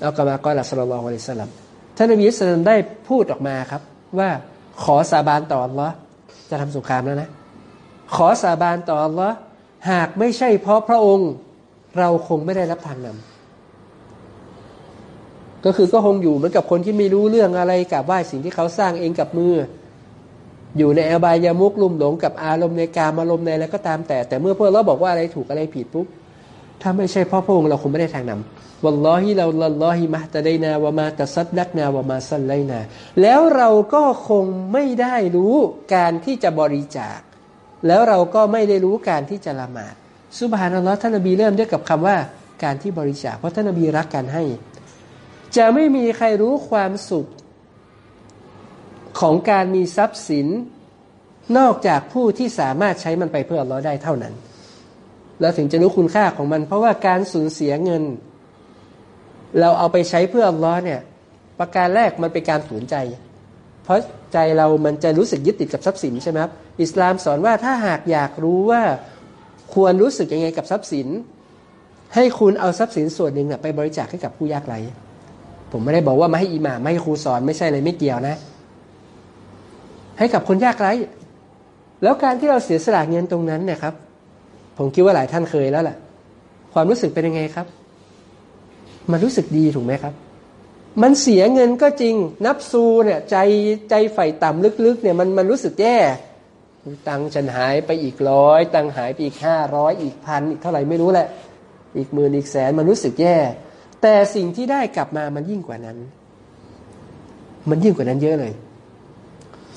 อัลกามากอลสัลลัลอฮุอะลัยฮิสลามท่านนบีสุลต่านได้พูดออกมาครับ ว่าขอสาบานต่ออัลลอฮ์จะทำสงครามแล้วนะ ขอสาบานต่ออัลลอฮ์หากไม่ใช่เพราะพระองค์ เราคงไม่ได้รับทางนำ ก็คือก็คงอยู่เหมือนกับคนที่ไม่รู้เรื่องอะไรกับว่าสิ่งที่เขาสร้างเองกับมือ อยู่ในอบายามุกลุ่มหลงกับอารมณ์ในการอารมณ์ในอะไรก็ตามแต่ แต่เมื่อพวกเราบอกว่าอะไรถูกอะไรผิดปุ๊บถ้าไม่ใช่พ่อพระองค์เราคงไม่ได้ทางนำวัลลอฮิเราลัลลอฮิมะตะไดนาวะมาตะซัดดักนาวะมาซัลไลนา แล้วเราก็คงไม่ได้รู้การที่จะบริจาค แล้วเราก็ไม่ได้รู้การที่จะละหมาดสุบฮานัลลอฮ์ท่านนบีเริ่มด้วยกับคำว่าการที่บริจาคเพราะท่านนบีรักการให้ จะไม่มีใครรู้ความสุข ของการมีทรัพย์สิน นอกจากผู้ที่สามารถใช้มันไปเพื่อเราได้เท่านั้นเราถึงจะรู้คุณค่าของมัน เพราะว่าการสูญเสียเงิน เราเอาไปใช้เพื่ออัลลอฮ์เนี่ย ประการแรกมันเป็นการฝืนใจ เพราะใจเรามันจะรู้สึกยึดติดกับทรัพย์สินใช่ไหมครับอิสลามสอนว่าถ้าหากอยากรู้ว่าควรรู้สึกยังไงกับทรัพย์สิน ให้คุณเอาทรัพย์สินส่วนหนึ่งไปบริจาคให้กับผู้ยากไร้ ผมไม่ได้บอกว่ามาให้อิหม่ามไม่ให้ครูสอนไม่ใช่เลยไม่เกี่ยวนะ ให้กับคนยากไร้ แล้วการที่เราเสียสละเงินตรงนั้นเนี่ยครับ ผมคิดว่าหลายท่านเคยแล้วแหละความรู้สึกเป็นยังไงครับ มันรู้สึกดีถูกไหมครับ มันเสียเงินก็จริง นับซูเนี่ยใจใจใฝ่ต่ำลึกๆเนี่ยมันมันรู้สึกแย่ตังฉันหายไปอีกร้อยตังหายไปอีกห้าร้อยอีกพันอีกเท่าไหร่ไม่รู้แหละ อีกหมื่นอีกแสนมันรู้สึกแย่ แต่สิ่งที่ได้กลับมามันยิ่งกว่านั้น มันยิ่งกว่านั้นเยอะเลย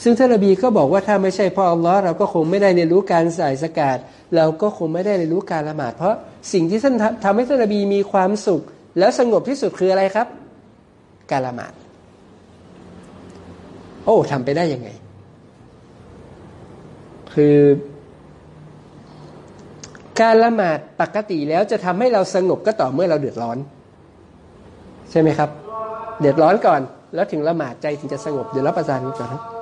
ซึ่งท่านนบีก็บอกว่าถ้าไม่ใช่พ่ออัลลอฮ์เราก็คงไม่ได้เรียนรู้การใส่สกาดเราก็คงไม่ได้เรียนรู้การละหมาด เพราะสิ่งที่ท่านทำให้ท่านนบีมีความสุข แล้วสงบที่สุดคืออะไรครับ การละหมาด โอ้ทำไปได้ยังไง คือการละหมาดปกติแล้วจะทำให้เราสงบก็ต่อเมื่อเราเดือดร้อน ใช่ไหมครับ เดือดร้อนก่อน แล้วถึงละหมาดใจถึงจะสงบเดี๋ยวรับประทานก่อนครับ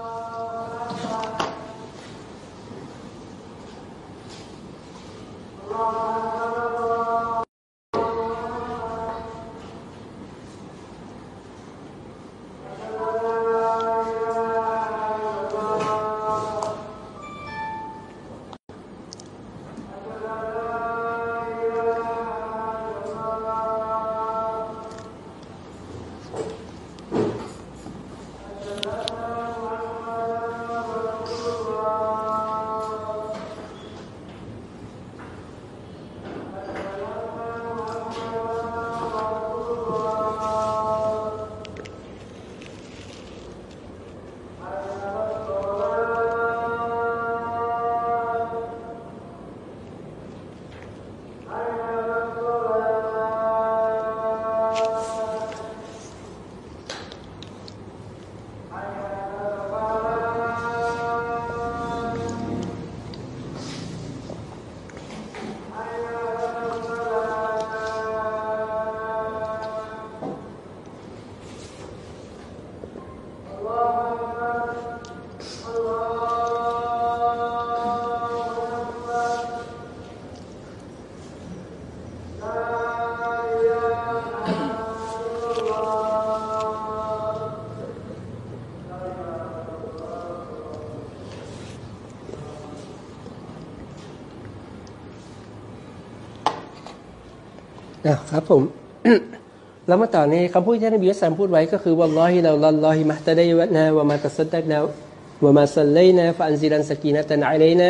นะครับผม แล้วมาต่อในคำพูดที่นบีอัสลัมพูดไว้ก็คือวัลลอฮิเราลัลลอฮิมะตะไดวะนะวะมาตัสดักนะวะมาซัลลัยนะฟะอันซิลันสกีนะตันอะลัยนะ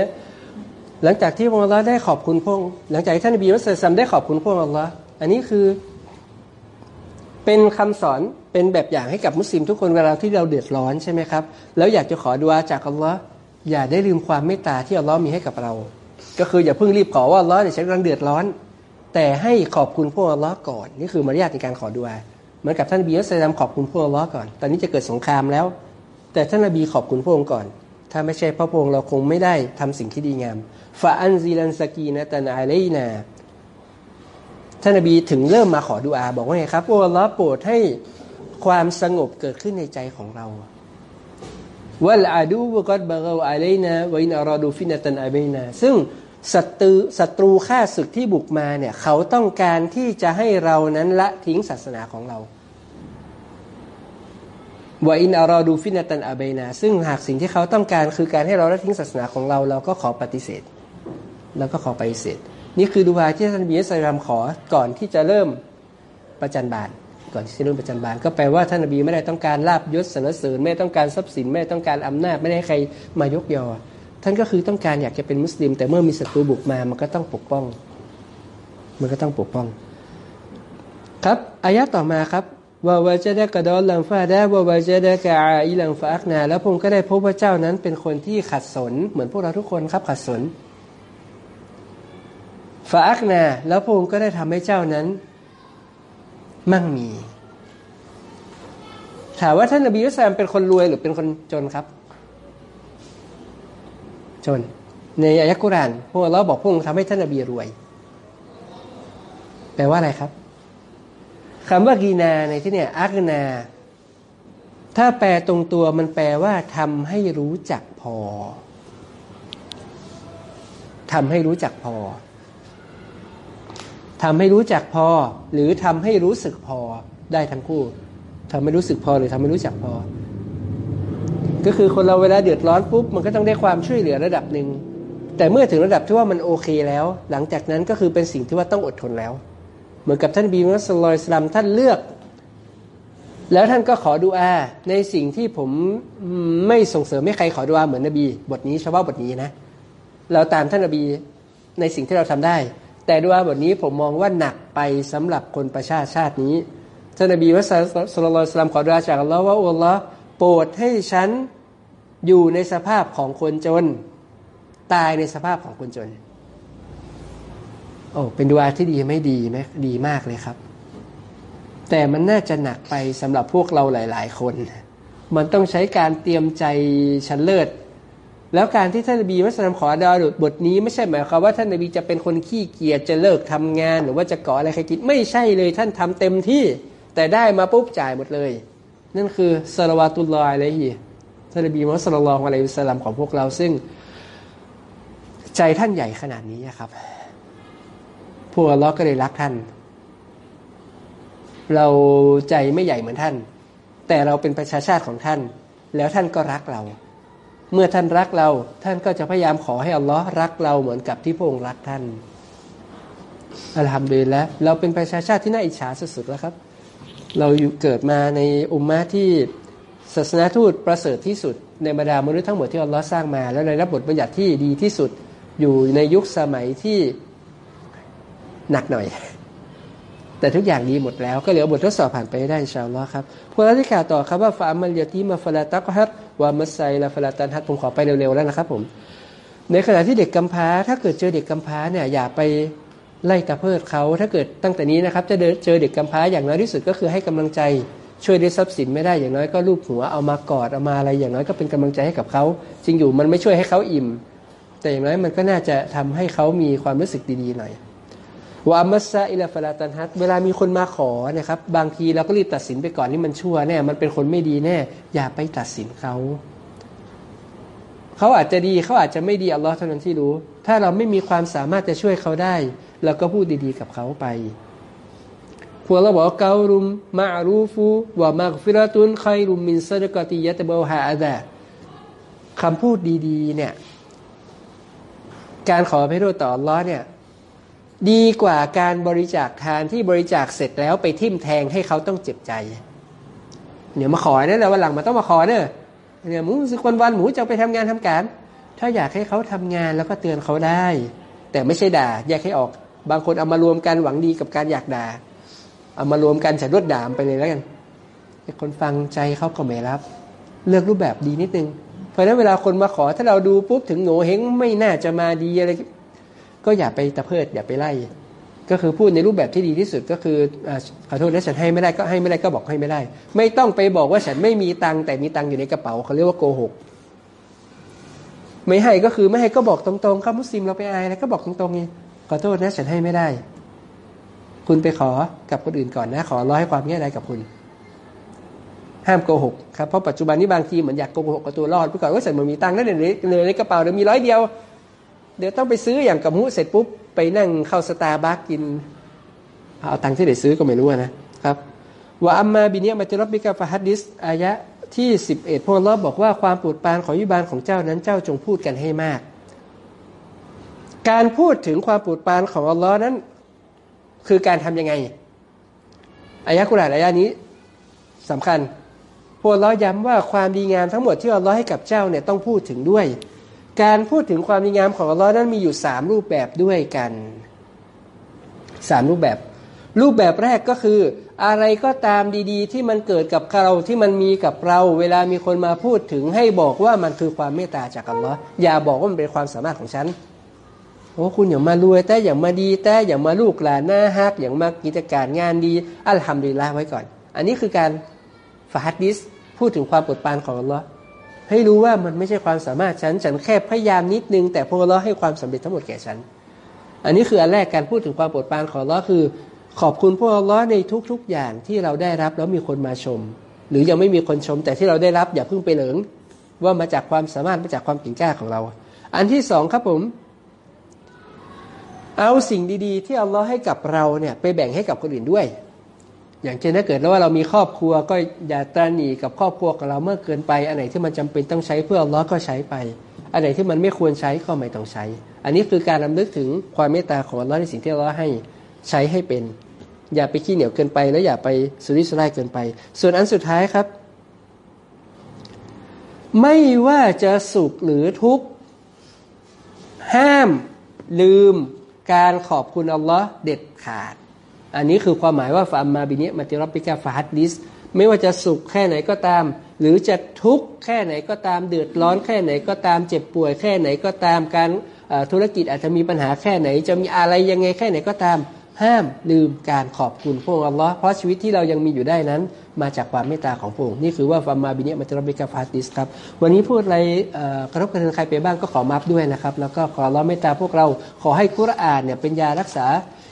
หลังจากที่พระองค์ได้ขอบคุณพระองค์หลังจากที่ท่านนบีมุสลิมได้ขอบคุณพระองค์อัลลอฮ์อันนี้คือ เป็นคำสอนเป็นแบบอย่างให้กับมุสลิมทุกคนเวลาที่เราเดือดร้อนใช่ไหมครับ แล้วอยากจะขอดุอาจากอัลลอฮ์อย่าได้ลืมความเมตตาที่อัลลอฮ์มีให้กับเรา ก็คืออย่าเพิ่งรีบขอว่าอัลลอฮ์เนี่ยฉันกำลังเดือดร้อน แต่ให้ขอบคุณพระองค์อัลลอฮ์ก่อน นี่คือมารยาทในการขอดุอาเหมือนกับท่านบีมุสลิมขอบคุณพระองค์อัลลอฮ์ก่อน ตอนนี้จะเกิดสงครามแล้ว แต่ท่านนบีขอบคุณพระองค์ก่อน ถ้าไม่ใช่พระองค์เราคงไม่ได้ทำสิ่งที่ดีงามฟาอันซิลันสกีนะตันอาเลนาท่านนบีถึงเริ่มมาขอดุอาบอกว่าไงครับโอ้ลอโปรดให้ความสงบเกิดขึ้นในใจของเราوالأعداء قد بغوا علينا وإن أرادوا فتنة أبيناซึ่ง ศัตรูศัตรูฆ่าศึกที่บุกมาเนี่ย เขาต้องการที่จะให้เรานั้นละทิ้งศาสนาของเราوإن أرادوا فتنة أبينا ซึ่งหากสิ่งที่เขาต้องการคือการให้เราละทิ้งศาสนาของเราเราก็ขอปฏิเสธ แล้วก็ขอปฏิเสธนี่คือดูอาที่ท่านนบีมุสลิมขอก่อนที่จะเริ่มประจันบานก่อนที่จะเริ่มประจันบาน ก็แปลว่าท่านนบีไม่ได้ต้องการลาบยศสรรเสริญไม่ต้องการทรัพย์สินไม่ต้องการอำนาจไม่ได้ใครมายกยอ ท่านก็คือต้องการอยากจะเป็นมุสลิม แต่เมื่อมีศัตรูบุกมา มันก็ต้องปกป้อง มันก็ต้องปกป้อง ครับอายะต่อมาครับว่าวาจะได้กระดอนลังฟาได้ว่าวาจะได้กาอิลังฟาอักนา แล้วพงก็ได้พบว่าเจ้านั้นเป็นคนที่ขัดสน เหมือนพวกเราทุกคนครับขัดสนฟาอักนา แล้วพระองก็ได้ทำให้เจ้านั้น มั่งมี ถามว่าท่านนบียุสลามเป็นคนรวยหรือเป็นคนจนครับ จน ในอายะกุรานพวกเราบอกพระองค์ทำให้ท่านนบีรวย แปลว่าอะไรครับคำว่ากีนาในที่นี้อักนา ถ้าแปลตรงตัวมันแปลว่าทำให้รู้จักพอทำให้รู้จักพอทำให้รู้จักพอ หรือทำให้รู้สึกพอได้ทั้งคู่ทำให้รู้สึกพอหรือทำให้รู้จักพอ ก็คือคนเราเวลาเดือดร้อนปุ๊บมันก็ต้องได้ความช่วยเหลือระดับหนึ่งแต่เมื่อถึงระดับที่ว่ามันโอเคแล้ว หลังจากนั้นก็คือเป็นสิ่งที่ว่าต้องอดทนแล้ว เหมือนกับท่านบีมุสลิมสลัมท่านเลือก แล้วท่านก็ขอดูอาในสิ่งที่ผมไม่ส่งเสริมให้ใครขอดูอาเหมือนนบี บทนี้เฉพาะบทนี้นะ เราตามท่านนบีในสิ่งที่เราทำได้ แต่ด้วยบทนี้ผมมองว่าหนักไปสำหรับคนประชาชาตินี้ท่านนบีมุสลิมขอดุอาจากอัลลอฮ์ว่าอัลลอฮ์โปรดให้ฉัน อยู่ในสภาพของคนจน ตายในสภาพของคนจน โอ้เป็นดุอาที่ดีไม่ดีไหมดีมากเลยครับ แต่มันน่าจะหนักไปสำหรับพวกเราหลาย ๆ คน มันต้องใช้การเตรียมใจชันเลิศแล้วการที่ท่านนบีมุสลิมขอดาวบทนี้ไม่ใช่หมายความว่าท่านนบีจะเป็นคนขี้เกียจจะเลิกทำงาน หรือว่าจะก่ออะไรใครกินไม่ใช่เลยท่านทำเต็มที่ แต่ได้มาปุ๊บจ่ายหมดเลย นั่นคือสลาวาตุลลอยอะไรฮี ท่านนบีมุสลิมอะไรอุสลามของพวกเราซึ่ง ใจท่านใหญ่ขนาดนี้ครับ พวกเราก็เลยรักท่าน เราใจไม่ใหญ่เหมือนท่าน แต่เราเป็นประชาชาติของท่าน แล้วท่านก็รักเรา เมื่อท่านรักเรา ท่านก็จะพยายามขอให้อัลลอฮ์รักเราเหมือนกับที่พระองค์รักท่านอัลฮัมดุลิลละเราเป็นประชาชาติที่น่าอิจฉาสุดๆแล้วครับ เราอยู่เกิดมาในอุมมะที่ ศาสนาทูตประเสริฐที่สุด ในบรรดามนุษย์ทั้งหมดที่อัลลอฮ์สร้างมา แล้วในรับบทบัญญัติที่ดีที่สุดอยู่ในยุคสมัยที่หนักหน่อย แต่ทุกอย่างดีหมดแล้ว ก็เหลือบททดสอบผ่านไปได้ชาวล้อครับพวกเราที่กล่าวต่อครับว่าฟามัลยตีมาฟลาตักฮัดวามัสไซลาฟลาตันฮัดผมขอไปเร็วๆแล้วนะครับผมในขณะที่เด็กกำพร้า ถ้าเกิดเจอเด็กกำพร้าเนี่ยอย่าไปไล่ตะเพิดเขาถ้าเกิดตั้งแต่นี้นะครับ จะเจอเด็กกำพร้าอย่างน้อยที่สุดก็คือให้กำลังใจ ช่วยด้ทรัพย์สินไม่ได้อย่างน้อยก็ลูบหัวเอามากอดเอามาอะไรอย่างน้อยก็เป็นกำลังใจให้กับเขาจริงอยู่มันไม่ช่วยให้เขาอิ่ม แต่อย่างน้อยมันก็น่าจะทำให้เขามีความรู้สึกดีๆหน่อยวามัสซาอิลาฟลาตันฮัตเวลามีคนมาขอนะครับบางทีเราก็รีบตัดสินไปก่อนนี่มันชั่วแน่มันเป็นคนไม่ดีแน่ อย่าไปตัดสินเขาเขาอาจจะดีเขาอาจจะไม่ดีอัลลอฮ์เท่านั้นที่รู้ ถ้าเราไม่มีความสามารถจะช่วยเขาได้เราก็พูดดีๆกับเขาไป พวกเราบอกเกาลุมมารูฟูว่ามักฟิรตุนใครรุมมินซดกติยะตะเบาฮาอาดะคำพูดดีๆ เนี่ย การขอพระโทษต่ออัลลอฮ์เนี่ย ดีกว่าการบริจาคทานที่บริจาคเสร็จแล้วไปทิ่มแทงให้เขาต้องเจ็บใจเดี๋ยวมาขอเนี่ยแล้ววันหลังมาต้องมาขอเนอะเนี่ยหมูสึกวันวันหมูจะไปทำงานทำการ ถ้าอยากให้เขาทำงานแล้วก็เตือนเขาได้ แต่ไม่ใช่ด่าแยกให้ออก บางคนเอามารวมกันหวังดีกับการอยากด่า เอามารวมกันฉันรวดดามไปเลยแล้วกันคนฟังใจเขาก็ไม่รับ เลือกรูปแบบดีนิดนึง เพราะฉะนั้นเวลาคนมาขอถ้าเราดูปุ๊บถึงโง่เฮงไม่น่าจะมาดีอะไร ก็อย่าไปตะเพิดอย่าไปไล่ ก็คือพูดในรูปแบบที่ดีที่สุดก็คืออขอโทษนะฉันให้ไม่ได้ก็ให้ไม่ได้ก็บอกให้ไม่ได้ ไม่ต้องไปบอกว่าฉันไม่มีตังค์แต่มีตังค์อยู่ในกระเป๋าเขาเรียกว่าโกหกไม่ให้ก็คือไม่ให้ก็บอกตรงๆครับมุสลิมเราไปอายแล้วก็บอกตรงๆไงขอโทษนะฉันให้ไม่ได้ คุณไปขอกับคนอื่นก่อนนะ ขอร้อยให้ความเงี้ยอะไรกับคุณ ห้ามโกหกครับเพราะปัจจุบันนี้บางทีเหมือนอยากโกหกกับตัวรอดไปก่อนว่าฉันมันมีตังค์นั่นเลยเลยในกระเป๋าเดี๋ยวมีร้อยเดียว เดี๋ยวต้องไปซื้ออย่างกับมุเสร็จปุ๊บไปนั่งเข้าสตาร์บัคกิน เอาตังค์ที่ไหนซื้อก็ไม่รู้นะครับว่าอัมมาบิเนียมาติรับบิกาฟาฮัดดิสอายะที่สิบเอ็ดพวกเราบอกว่าความปวดปานของยุบานของเจ้านั้นเจ้าจงพูดกันให้มาก การพูดถึงความปวดปานของอัลลอฮ์นั้น คือการทํำยังไงอายะกุรอานอายะนี้สำคัญพวกเราย้ำว่าความดีงามทั้งหมดที่อัลลอฮ์ให้กับเจ้าเนี่ยต้องพูดถึงด้วย การพูดถึงความดีงามของอัลลอฮ์นั้นมีอยู่สามรูปแบบด้วยกันสามรูปแบบ รูปแบบแรกก็คือ อะไรก็ตามดีๆ ที่มันเกิดกับเราที่มันมีกับเรา เวลามีคนมาพูดถึงให้บอกว่ามันคือความเมตตาจากอัลลอฮ์อย่าบอกว่ามันเป็นความสามารถของฉัน โอ้คุณอย่ามารวยแต่อย่างมาดีแต่อย่างมาลูกหลานหน้าฮักอย่างมากิจการงานดีอัลฮัมดุลิลละไว้ก่อน อันนี้คือการฟาฮัดดิสพูดถึงความปวดปานของอัลลอฮ์ให้รู้ว่ามันไม่ใช่ความสามารถฉัน ฉันแค่พยายามนิดนึง แต่พวกเราให้ความสำเร็จทั้งหมดแก่ฉัน อันนี้คืออันแรกการพูดถึงความโปรดปรานของเราคือ ขอบคุณพวกเราในทุก ๆ อย่างที่เราได้รับแล้วมีคนมาชม หรือยังไม่มีคนชม แต่ที่เราได้รับอย่าเพิ่งไปเหลิงว่ามาจากความสามารถมาจากความเก่งกล้าของเรา อันที่สองครับผม เอาสิ่งดีๆ ที่อัลลอฮ์ให้กับเราเนี่ยไปแบ่งให้กับคนอื่นด้วย อย่างเช่นถ้าเกิดแล้วว่าเรามีครอบครัวก็อย่าตระหนี่กับครอบครัวของเราเมื่อเกินไป อันไหนที่มันจำเป็นต้องใช้เพื่ออัลลอฮ์ก็ใช้ไป อันไหนที่มันไม่ควรใช้ก็ไม่ต้องใช้ อันนี้คือการลำลึกถึงความเมตตาของอัลลอฮ์ในสิ่งที่อัลลอฮ์ให้ใช้ให้เป็น อย่าไปขี้เหนียวเกินไป และอย่าไปสุริสุร่ายเกินไป ส่วนอันสุดท้ายครับ ไม่ว่าจะสุขหรือทุกข์ห้ามลืม การขอบคุณอัลลอฮ์เด็ดขาด อันนี้คือความหมายว่าฟาร์มาบิเนียมาติรับปิกาฟาฮัดดิสไม่ว่าจะสุขแค่ไหนก็ตาม หรือจะทุกข์แค่ไหนก็ตามเดือดร้อนแค่ไหนก็ตามเจ็บป่วยแค่ไหนก็ตามการธุรกิจอาจจะมีปัญหาแค่ไหน จะมีอะไรยังไงแค่ไหนก็ตาม ห้ามลืมการขอบคุณพระองค์อัลลอฮ์เพราะชีวิตที่เรายังมีอยู่ได้นั้น มาจากความเมตตาของพระองค์นี่คือว่าฟามาบิเนียมัจรบิกาฟาติสครับ วันนี้พูดอะไรกระทบกระเทือนใครไปบ้างก็ขอมาบด้วยนะครับ แล้วก็ขอร้องเมตตาพวกเราขอให้กุรอานเนี่ยเป็นยารักษา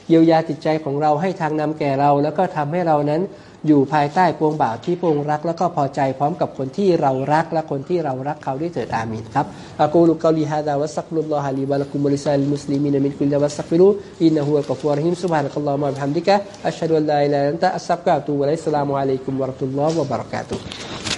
เยียวยาจิตใจของเราให้ทางนำแก่เรา แล้วก็ทำให้เรานั้น อยู่ภายใต้ปวงบ่าวที่พวงรัก แล้วก็พอใจพร้อมกับคนที่เรารักและคนที่เรารักเขาด้วยเถิดอามินครับأقول قولي هذا وأستغفر الله لي ولكم ولسائر المسلمين من كل ذنب فاستغفروه إنه هو الغفور الرحيم سبحانك اللهم وبحمدك أشهد أن لا إله إلا أنت أستغفرك وأتوب إليك والسلام عليكم ورحمة الله وبركاته